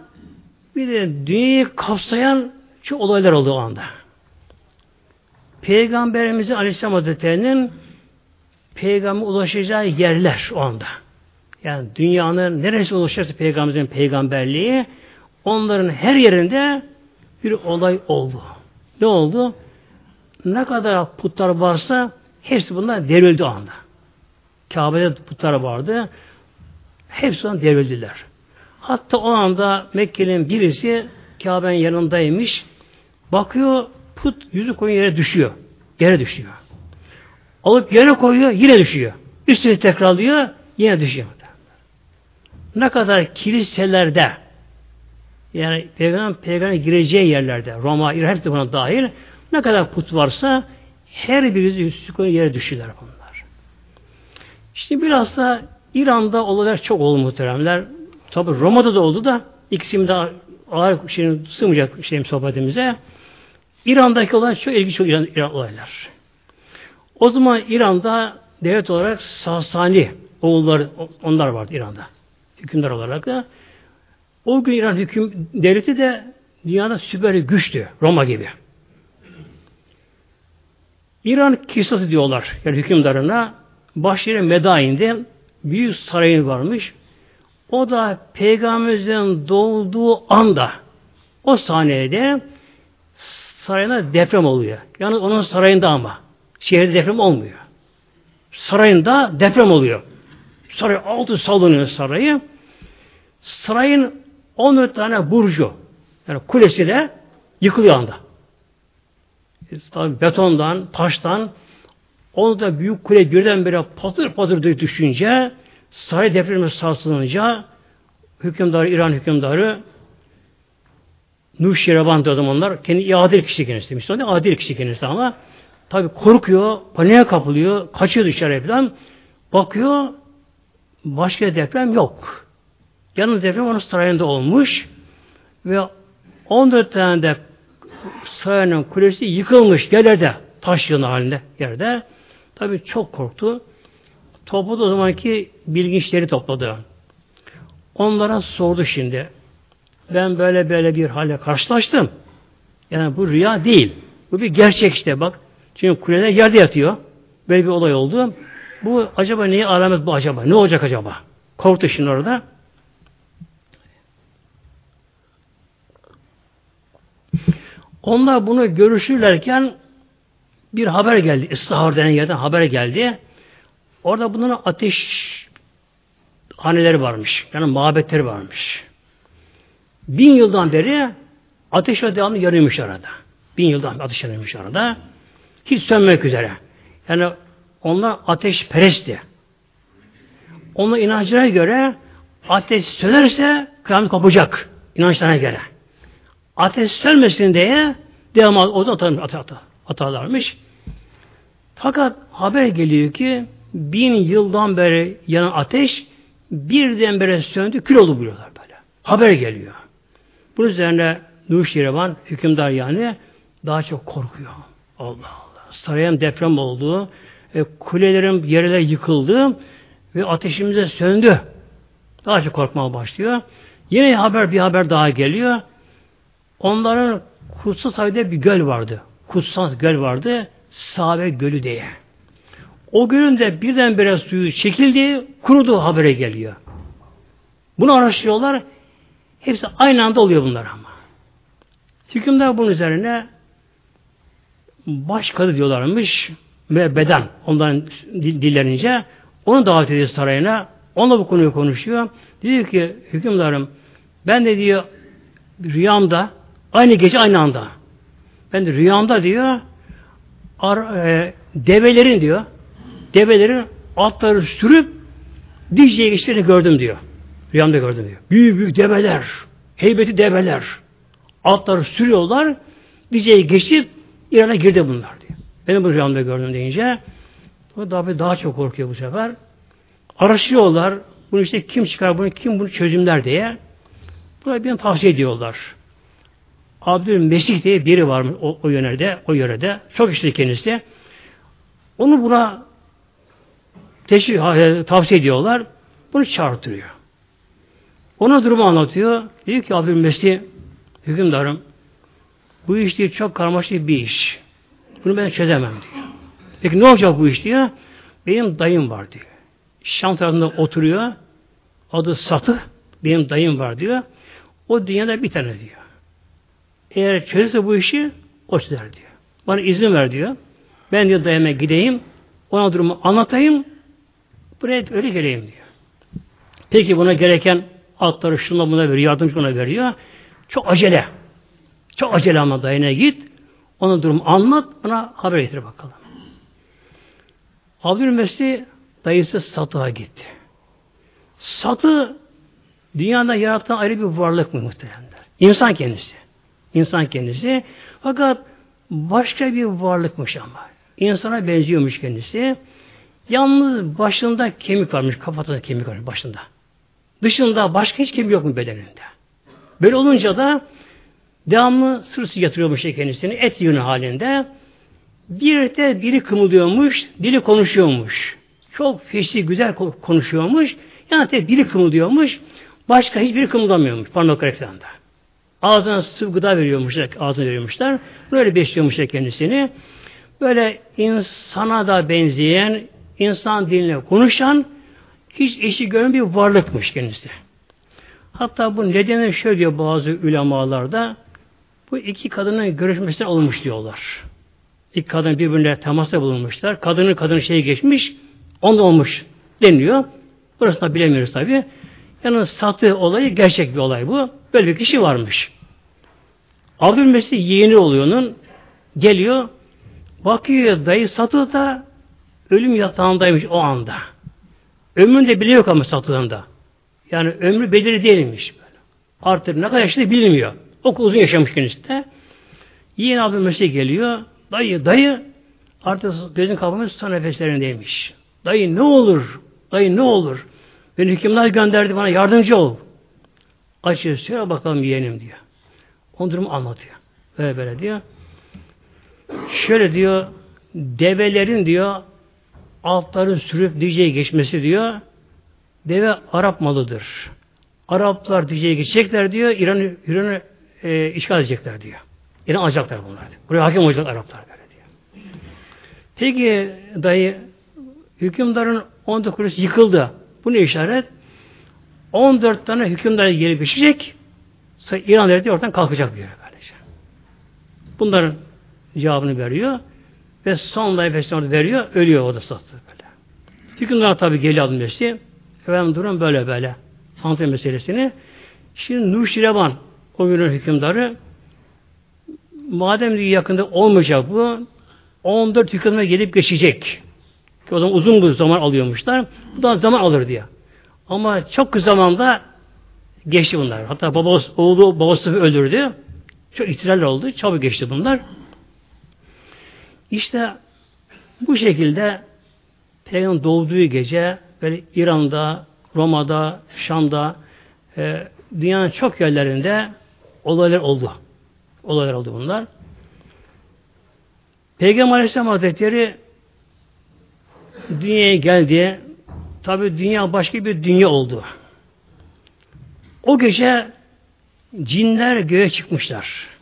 Speaker 1: bir de dünyayı kapsayan çok olaylar oldu o anda. Peygamberimizin Aleyhisselam Hazretleri'nin peygamber ulaşacağı yerler o anda. Yani dünyanın neresi ulaşırsa peygamberimizin peygamberliği onların her yerinde bir olay oldu. Ne oldu? Ne kadar putlar varsa hepsi bunlar devrildi o anda. Kabe'de putlar vardı. Hepsi ondan devrildiler. Hatta o anda Mekke'nin birisi Kabe'nin yanındaymış. Bakıyor put yüzü koyun yere düşüyor. Yere düşüyor. Alıp yere koyuyor yine düşüyor. Üstüne tekrarlıyor yine düşüyor. Ne kadar kiliselerde yani peygamber peygamber gireceği yerlerde Roma, İran hepsi buna dahil ne kadar put varsa her birisi üstü koyun yere düşüyorlar bunlar. İşte biraz da İran'da olaylar çok oldu muhteremler. Tabi Roma'da da oldu da ikisini daha ağır şeyin sığmayacak şeyim sohbetimize. İran'daki olay çok ilginç İran, İran olaylar. O zaman İran'da devlet olarak Sasani oğulları onlar vardı İran'da. Hükümdar olarak da. O gün İran hüküm devleti de dünyada süper güçtü. Roma gibi. İran Kisası diyorlar. Yani hükümdarına başları Medain'de büyük sarayın varmış. O da peygamberimizden doğduğu anda o sahnede sarayına deprem oluyor. Yani onun sarayında ama. Şehirde deprem olmuyor. Sarayında deprem oluyor. Saray altı sallanıyor sarayı. Sarayın 14 tane burcu yani kulesi de yıkılıyor anda. Tabi betondan, taştan onu da büyük kule birdenbire patır patır düşünce saray depremi sarsılınca hükümdarı, İran hükümdarı Nuh Şiraban o zamanlar kendi adil kişi kendisi demiş. O adil kişi kendisi ama tabi korkuyor, paniğe kapılıyor, kaçıyor dışarı falan. Bakıyor başka deprem yok. Yanında deprem onun sarayında olmuş ve 14 tane de sarayının kulesi yıkılmış yerlerde. Taş yığını halinde yerde. Tabi çok korktu. Topladı o zamanki bilginçleri topladı. Onlara sordu şimdi. Ben böyle böyle bir hale karşılaştım. Yani bu rüya değil. Bu bir gerçek işte bak. Çünkü kulede yerde yatıyor. Böyle bir olay oldu. Bu acaba neyi alamet bu acaba? Ne olacak acaba? Korktu şimdi orada. Onlar bunu görüşürlerken bir haber geldi. İstihar denen yerden haber geldi. Orada bunların ateş haneleri varmış. Yani mabetleri varmış. Bin yıldan beri ateş ve devamlı yanıyormuş arada. Bin yıldan ateş yanıyormuş arada. Hiç sönmek üzere. Yani onlar ateş perestti. Onun inancına göre ateş sönerse kıyamet kopacak. İnançlarına göre. Ateş sönmesin diye devamlı o da atarlarmış. Fakat haber geliyor ki bin yıldan beri yanan ateş birdenbire söndü, kül oldu buluyorlar böyle. Haber geliyor. Bunun üzerine Nuş Yerevan, hükümdar yani daha çok korkuyor. Allah Allah. Sarayım deprem oldu. E, kulelerin yerler yıkıldı ve ateşimize söndü. Daha çok korkmaya başlıyor. Yine haber bir haber daha geliyor. Onların kutsal sayıda bir göl vardı. Kutsal göl vardı. Sahabe Gölü diye. O gölün de birdenbire suyu çekildi, kurudu habere geliyor. Bunu araştırıyorlar. Hepsi aynı anda oluyor bunlar ama. Hükümdar bunun üzerine baş kadı diyorlarmış ve beden onların dillerince onu davet ediyor sarayına. Onunla bu konuyu konuşuyor. Diyor ki hükümdarım ben de diyor rüyamda aynı gece aynı anda ben de rüyamda diyor ar, e, develerin diyor develerin atları sürüp Dicle'ye geçtiğini gördüm diyor. Rüyamda gördüm diyor. Büyük büyük develer, heybeti develer. Atları sürüyorlar. Dicle'ye geçip İran'a girdi bunlar diyor. Benim bu rüyamda gördüm deyince daha, daha çok korkuyor bu sefer. Araştırıyorlar. Bunu işte kim çıkar bunu, kim bunu çözümler diye. Buna bir tavsiye ediyorlar. Abdülmesih diye biri var o, o yönerde, o yörede. Çok işte kendisi. Onu buna teşvik, tavsiye ediyorlar. Bunu çağırtırıyor. Ona durumu anlatıyor. Diyor ki Abdülmesih hükümdarım bu iş diyor çok karmaşık bir iş. Bunu ben çözemem diyor. Peki ne olacak bu iş diyor. Benim dayım var diyor. Şam tarafında oturuyor. Adı Satı. Benim dayım var diyor. O dünyada bir tane diyor. Eğer çözse bu işi o çözer diyor. Bana izin ver diyor. Ben diyor dayıma gideyim. Ona durumu anlatayım. Buraya öyle geleyim diyor. Peki buna gereken atları şuna buna veriyor, yardımcı buna veriyor. Çok acele. Çok acele ama dayına git. Ona durumu anlat, bana haber getir bakalım. Abdülmesih dayısı Satı'ya gitti. Satı dünyada yaratan ayrı bir varlık mı muhtemelen? İnsan kendisi. İnsan kendisi. Fakat başka bir varlıkmış ama. İnsana benziyormuş kendisi. Yalnız başında kemik varmış, kafatasında kemik varmış başında. Dışında başka hiç kemik yok mu bedeninde? Böyle olunca da devamlı sırsı yatırıyormuş kendisini et yönü halinde. Bir de biri kımıldıyormuş, dili konuşuyormuş. Çok feşli, güzel konuşuyormuş. Yani tek dili kımıldıyormuş. Başka hiçbiri kımıldamıyormuş parmakları falan da. Ağzına sıvı gıda veriyormuşlar, ağzına veriyormuşlar. Böyle besliyormuşlar kendisini. Böyle insana da benzeyen, insan diline konuşan, hiç eşi gören bir varlıkmış kendisi. Hatta bu nedeni şöyle diyor bazı ulemalarda, bu iki kadının görüşmesi olmuş diyorlar. İki kadın birbirine temasa bulunmuşlar. Kadının kadın şey geçmiş, onda olmuş deniyor. Burası da bilemiyoruz tabi. Yani satı olayı gerçek bir olay bu. Böyle bir kişi varmış. Abdülmesih yeğeni oluyor onun. Geliyor. Bakıyor dayı satı da ölüm yatağındaymış o anda. Ömründe bile yok ama satıldığında. Yani ömrü belirli değilmiş. Böyle. Artık ne kadar yaşlı bilmiyor. O uzun yaşamış kendisi de. Yeğen Abdülmesih geliyor. Dayı, dayı artık gözün kapamış son nefeslerindeymiş. Dayı ne olur? Dayı ne olur? Beni hükümler gönderdi bana yardımcı ol. Açıyor söyle bakalım yeğenim diyor. Onun durumu anlatıyor. Böyle böyle diyor. Şöyle diyor, develerin diyor, altları sürüp Dicle'ye geçmesi diyor, deve Arap malıdır. Araplar Dicle'ye geçecekler diyor, İran'ı İran e, işgal edecekler diyor. İran alacaklar bunlar. Diyor. Buraya hakim olacak Araplar böyle diyor. Peki dayı, hükümdarın 19 kulesi yıkıldı. Bu ne işaret? 14 tane hükümdar gelip geçecek, İran devleti ortadan kalkacak diyor böylece. Bunların cevabını veriyor ve son nefesini veriyor, ölüyor o da sattı böyle. Hükümdar tabi geliyor alınması. Efendim durum böyle böyle. Anlatıyor meselesini. Şimdi Nuşirevan o günün hükümdarı madem diyor yakında olmayacak bu 14 hükümdar gelip geçecek. Ki o zaman uzun bir zaman alıyormuşlar. Bu da zaman alır diye. Ama çok kısa zamanda geçti bunlar. Hatta babası, oğlu babası öldürdü. Çok ihtilaller oldu. Çabuk geçti bunlar. İşte bu şekilde Peygamber doğduğu gece böyle İran'da, Roma'da, Şam'da e, dünyanın çok yerlerinde olaylar oldu. Olaylar oldu bunlar. Peygamber Aleyhisselam Hazretleri dünyaya geldi. Tabi dünya başka bir dünya oldu. O gece cinler göğe çıkmışlar.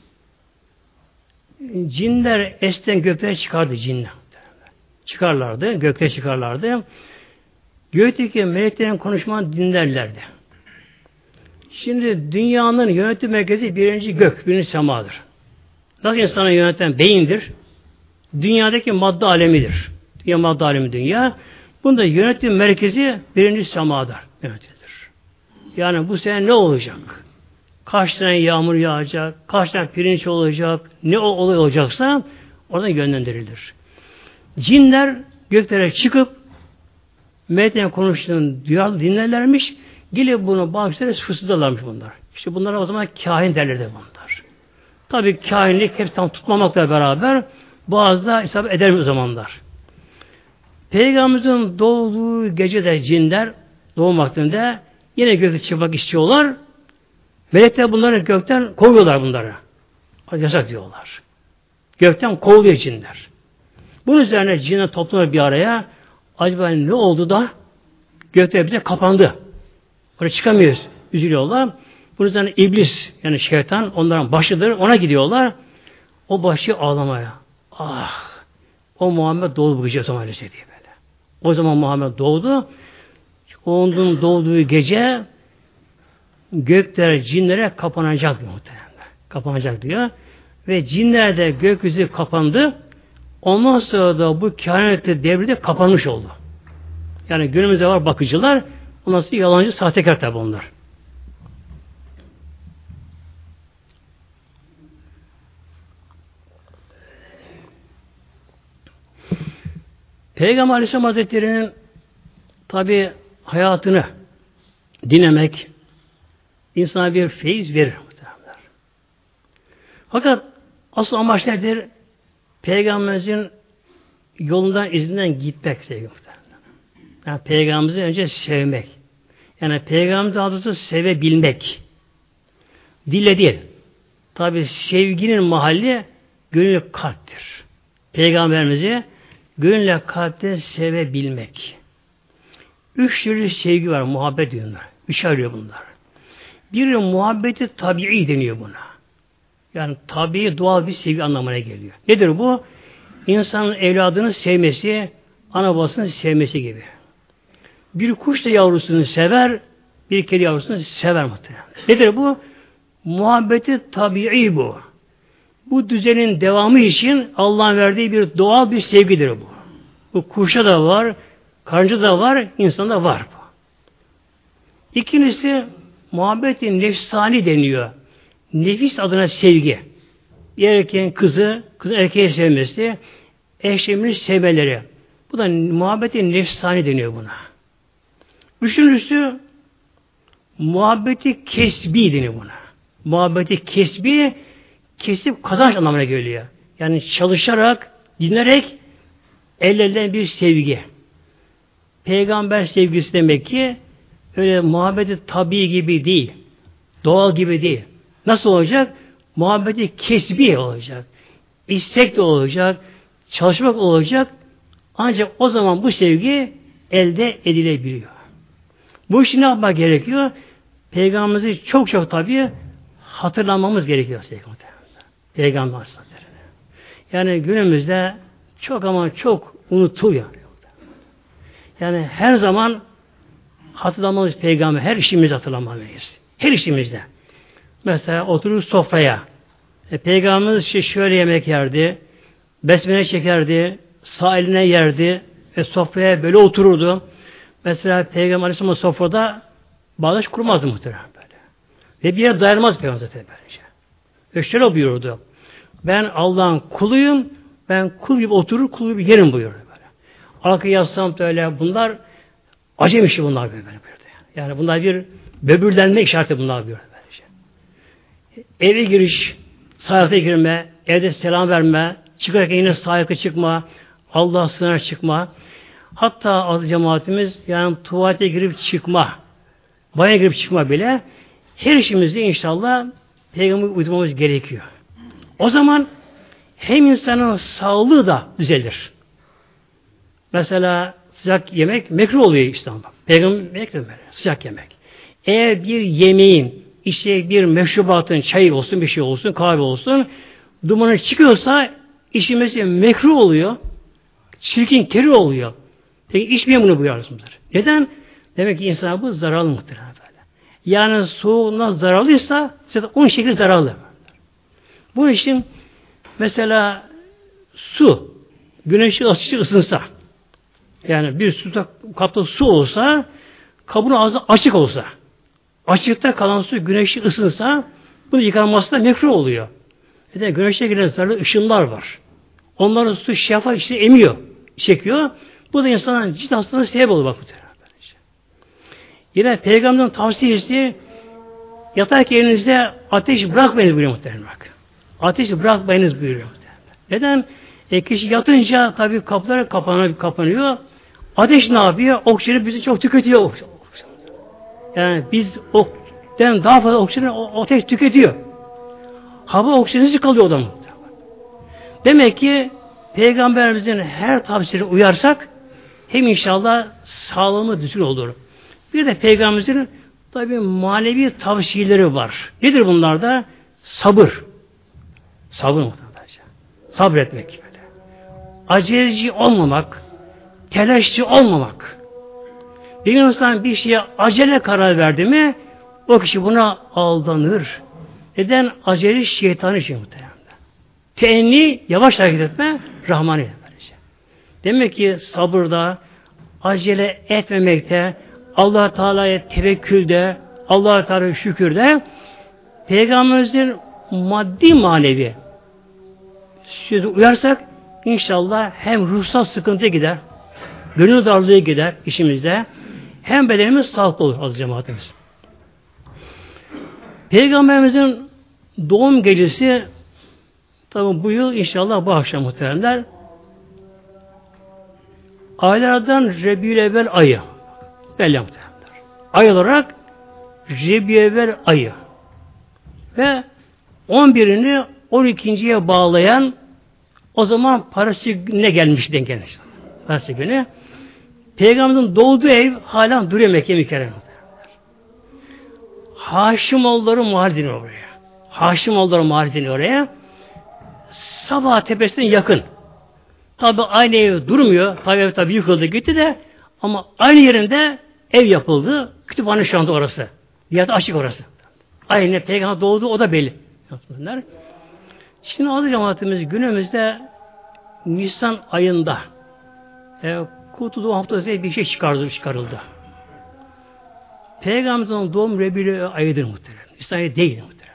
Speaker 1: Cinler esten göklere çıkardı cinler. Çıkarlardı, gökte çıkarlardı. Gökteki meleklerin konuşmanı dinlerlerdi. Şimdi dünyanın yönetim merkezi birinci gök, birinci semadır. Nasıl insanı yöneten beyindir? Dünyadaki madde alemidir. Dünya madde alemi dünya. Bunda yönetim merkezi birinci semadır. Yönetilir. Yani bu sene ne olacak? Kaç tane yağmur yağacak? Kaç tane pirinç olacak? Ne olay olacaksa oradan yönlendirilir. Cinler göklere çıkıp meleklerin konuştuğunu duyar, dinlerlermiş. Gelip bunu bazı fısıldarlarmış bunlar. İşte bunlara o zaman kahin derlerdi bunlar. Tabi kahinlik hep tam tutmamakla beraber bazı da hesap eder o zamanlar. Peygamberimizin doğduğu gecede cinler doğum vaktinde yine gökte çıkmak istiyorlar. Melekler bunları gökten kovuyorlar bunları. Yasak diyorlar. Gökten kovuluyor cinler. Bunun üzerine cinler toplanır bir araya. Acaba ne oldu da gökte bir de kapandı. Oraya çıkamıyoruz. Üzülüyorlar. Bunun üzerine iblis yani şeytan onların başıdır. Ona gidiyorlar. O başı ağlamaya. Ah! O Muhammed doğdu bu gece o zaman diye böyle. O zaman Muhammed doğdu. Onun doğduğu gece gökler cinlere kapanacak muhtemelen. Kapanacak diyor. Ve cinler de gökyüzü kapandı. Ondan sonra da bu kainatı devri de kapanmış oldu. Yani günümüzde var bakıcılar. Ondan sonra yalancı sahtekar tabi onlar. Peygamber Aleyhisselam Hazretleri'nin tabi hayatını dinlemek insana bir feyiz verir. Fakat asıl amaç nedir? Peygamberimizin yolundan izinden gitmek sevgili Yani Peygamberimizi önce sevmek. Yani Peygamber daha sevebilmek. Dille değil. Tabi sevginin mahalli gönül kalptir. Peygamberimizi gönülle kalpte sevebilmek. Üç türlü sevgi var, muhabbet diyorlar. Üç arıyor bunlar. Bir muhabbeti tabii deniyor buna. Yani tabii doğal bir sevgi anlamına geliyor. Nedir bu? İnsanın evladını sevmesi, ana babasını sevmesi gibi. Bir kuş da yavrusunu sever, bir kedi yavrusunu sever muhtemelen. Nedir bu? Muhabbeti tabii bu. Bu düzenin devamı için Allah'ın verdiği bir doğal bir sevgidir bu. Bu kuşa da var, karınca da var, insanda var bu. İkincisi muhabbeti nefsani deniyor. Nefis adına sevgi. Bir erkeğin kızı, kız erkeği sevmesi, eşlemini sevmeleri. Bu da muhabbeti nefsani deniyor buna. Üçüncüsü muhabbeti kesbi deniyor buna. Muhabbeti kesbi kesip kazanç anlamına geliyor. Yani çalışarak, dinlerek el elden bir sevgi. Peygamber sevgisi demek ki öyle muhabbeti tabi gibi değil. Doğal gibi değil. Nasıl olacak? muhabbeti kesbi olacak. İstek de olacak. Çalışmak olacak. Ancak o zaman bu sevgi elde edilebiliyor. Bu işi ne yapmak gerekiyor? Peygamberimizi çok çok tabii hatırlamamız gerekiyor sevgili Peygamber Yani günümüzde çok ama çok unutuluyor. Yani her zaman hatırlamalıyız peygamber. Her işimizi hatırlamalıyız. Her işimizde. Mesela oturur sofraya. E, Peygamberimiz işte şöyle yemek yerdi. Besmele çekerdi. Sağ eline yerdi. Ve sofraya böyle otururdu. Mesela Peygamber Aleyhisselam sofrada bağdaş kurmazdı muhtemelen böyle. Ve bir yere dayanmaz Peygamber zaten böylece. Ve şöyle buyurdu. Ben Allah'ın kuluyum. Ben kul gibi oturur, kul gibi yerim buyurdu. Böyle. Arkaya yazsam öyle. Bunlar acem işi bunlar böyle. böyle. Yani bunlar bir böbürlenme işareti bunlar buyurdu. Böylece. Eve giriş, sayfaya girme, evde selam verme, çıkarken yine saygı çıkma, Allah sığınarak çıkma. Hatta az cemaatimiz yani tuvalete girip çıkma, baya girip çıkma bile her işimizde inşallah peygamber uydurmamız gerekiyor. O zaman hem insanın sağlığı da düzelir. Mesela sıcak yemek mekruh oluyor İslam'da. Peygamber mekruh böyle, sıcak yemek. Eğer bir yemeğin işte bir meşrubatın çay olsun bir şey olsun kahve olsun dumanı çıkıyorsa işimiz mekruh oluyor. Çirkin, keri oluyor. Peki içmeyen bunu buyuruyorsunuzdur. Neden? Demek ki insan bu zararlı muhtemelen böyle. Yani soğuğuna zararlıysa zaten onun şekli zararlı. Bu işin mesela su güneşi açıcı ısınsa yani bir su kapta su olsa kabın ağzı açık olsa açıkta kalan su güneşi ısınsa bunu yıkanması da mekruh oluyor. Neden? Güneşe giren zararlı ışınlar var. Onların su şeffaf işte emiyor, çekiyor. Bu da insanın ciddi hastalığına sebep olur bak bu Yine peygamberin tavsiyesi yatarken elinizde ateş bırakmayınız buyuruyor muhtemelen bak. Ateş bırakmayınız buyuruyor muhtemelen. Neden? E kişi yatınca tabii kapılar kapanıyor, kapanıyor. Ateş ne yapıyor? Oksijeni bizi çok tüketiyor. Yani biz okten daha fazla oksijen ateş tüketiyor. Hava oksijensiz kalıyor odamı. Demek ki Peygamberimizin her tavsiyesine uyarsak hem inşallah sağlığımız düzgün olur. Bir de Peygamberimizin tabi manevi tavsiyeleri var. Nedir bunlar da? Sabır. Sabır muhtemelen. Sabretmek böyle. Aceleci olmamak, telaşçı olmamak. Bir insan bir şeye acele karar verdi mi o kişi buna aldanır. Neden? Acele şeytanı için muhtemelen. Teenni, yavaş hareket etme, Rahmani. Demek ki sabırda, acele etmemekte, allah Teala'ya tevekkülde, allah Teala şükürde, Peygamberimizin maddi manevi sözü uyarsak inşallah hem ruhsal sıkıntı gider, gönül darlığı gider işimizde, hem bedenimiz sağlıklı olur az cemaatimiz. Peygamberimizin doğum gecesi tabi bu yıl inşallah bu akşam muhteremler aylardan Rebiyül Evvel ayı belli muhteremler. Ay olarak Rebiyül Evvel ayı ve 11'ini 12.ye bağlayan o zaman parası ne gelmiş denk gelmiş. Parası günü. Peygamberin doğduğu ev hala duruyor Mekke mükerrem. Haşimoğulları mahallini oraya. Haşimoğulları mahallini oraya. Sabah tepesine yakın. Tabi aynı ev durmuyor. Tabi ev tabi yıkıldı gitti de ama aynı yerinde ev yapıldı. Kütüphane şu anda orası. Diyat açık orası. Aynı peygamber doğdu o da belli. Bunlar. Şimdi adı cemaatimiz günümüzde Nisan ayında e, Kurtuluğu haftası bir şey çıkarıldı. çıkarıldı. Peygamberimizin doğum Rebili ayıdır muhterem. Nisan ayı değil muhterem.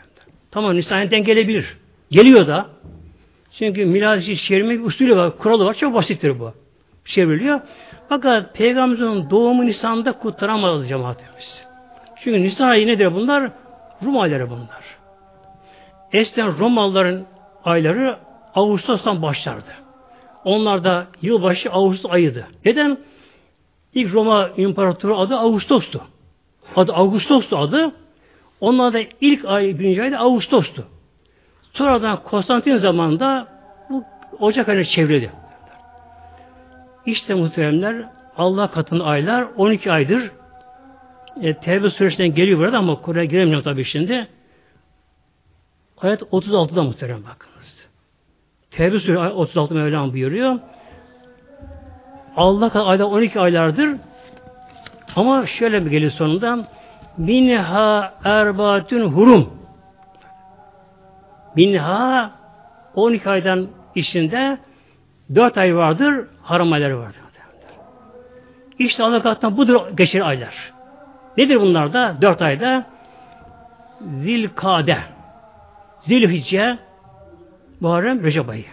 Speaker 1: Tamam Nisan ayından gelebilir. Geliyor da. Çünkü miladi çevirme bir usulü var, kuralı var. Çok basittir bu. Çevriliyor. Fakat Peygamberimizin doğumu Nisan'da kutlanamaz cemaatimiz. Çünkü Nisan ayı nedir bunlar? Rum ayları bunlar. Eskiden Romalıların ayları Ağustos'tan başlardı. Onlar da yılbaşı Ağustos ayıydı. Neden? İlk Roma İmparatoru adı Ağustos'tu. Adı Ağustos'tu adı. Onlar da ilk ay, birinci ayda Ağustos'tu. Sonradan Konstantin zamanında bu Ocak ayına çevrildi. İşte muhteremler Allah katında aylar 12 aydır e, Tevbe suresinden geliyor burada ama Kur'an'a giremiyorum tabii şimdi. Ayet 36'da muhterem bakınız. Tevbe suresi 36 Mevlam buyuruyor. Allah kadar ayda 12 aylardır ama şöyle bir geliyor sonunda minha erbatün hurum minha 12 aydan içinde 4 ay vardır haram ayları vardır. İşte Allah katından budur geçer aylar. Nedir bunlar da? Dört ayda Zilkade Zilhicce Muharrem Recep ayı.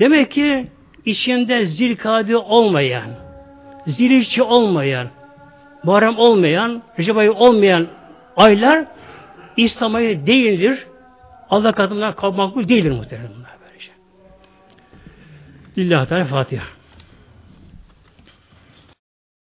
Speaker 1: Demek ki içinde zilkade olmayan, zilhicce olmayan, Muharrem olmayan, Recep ayı olmayan aylar İslam ayı değildir. Allah katından kabul değildir muhtemelen bunlar böylece. Lillahi Teala Fatiha.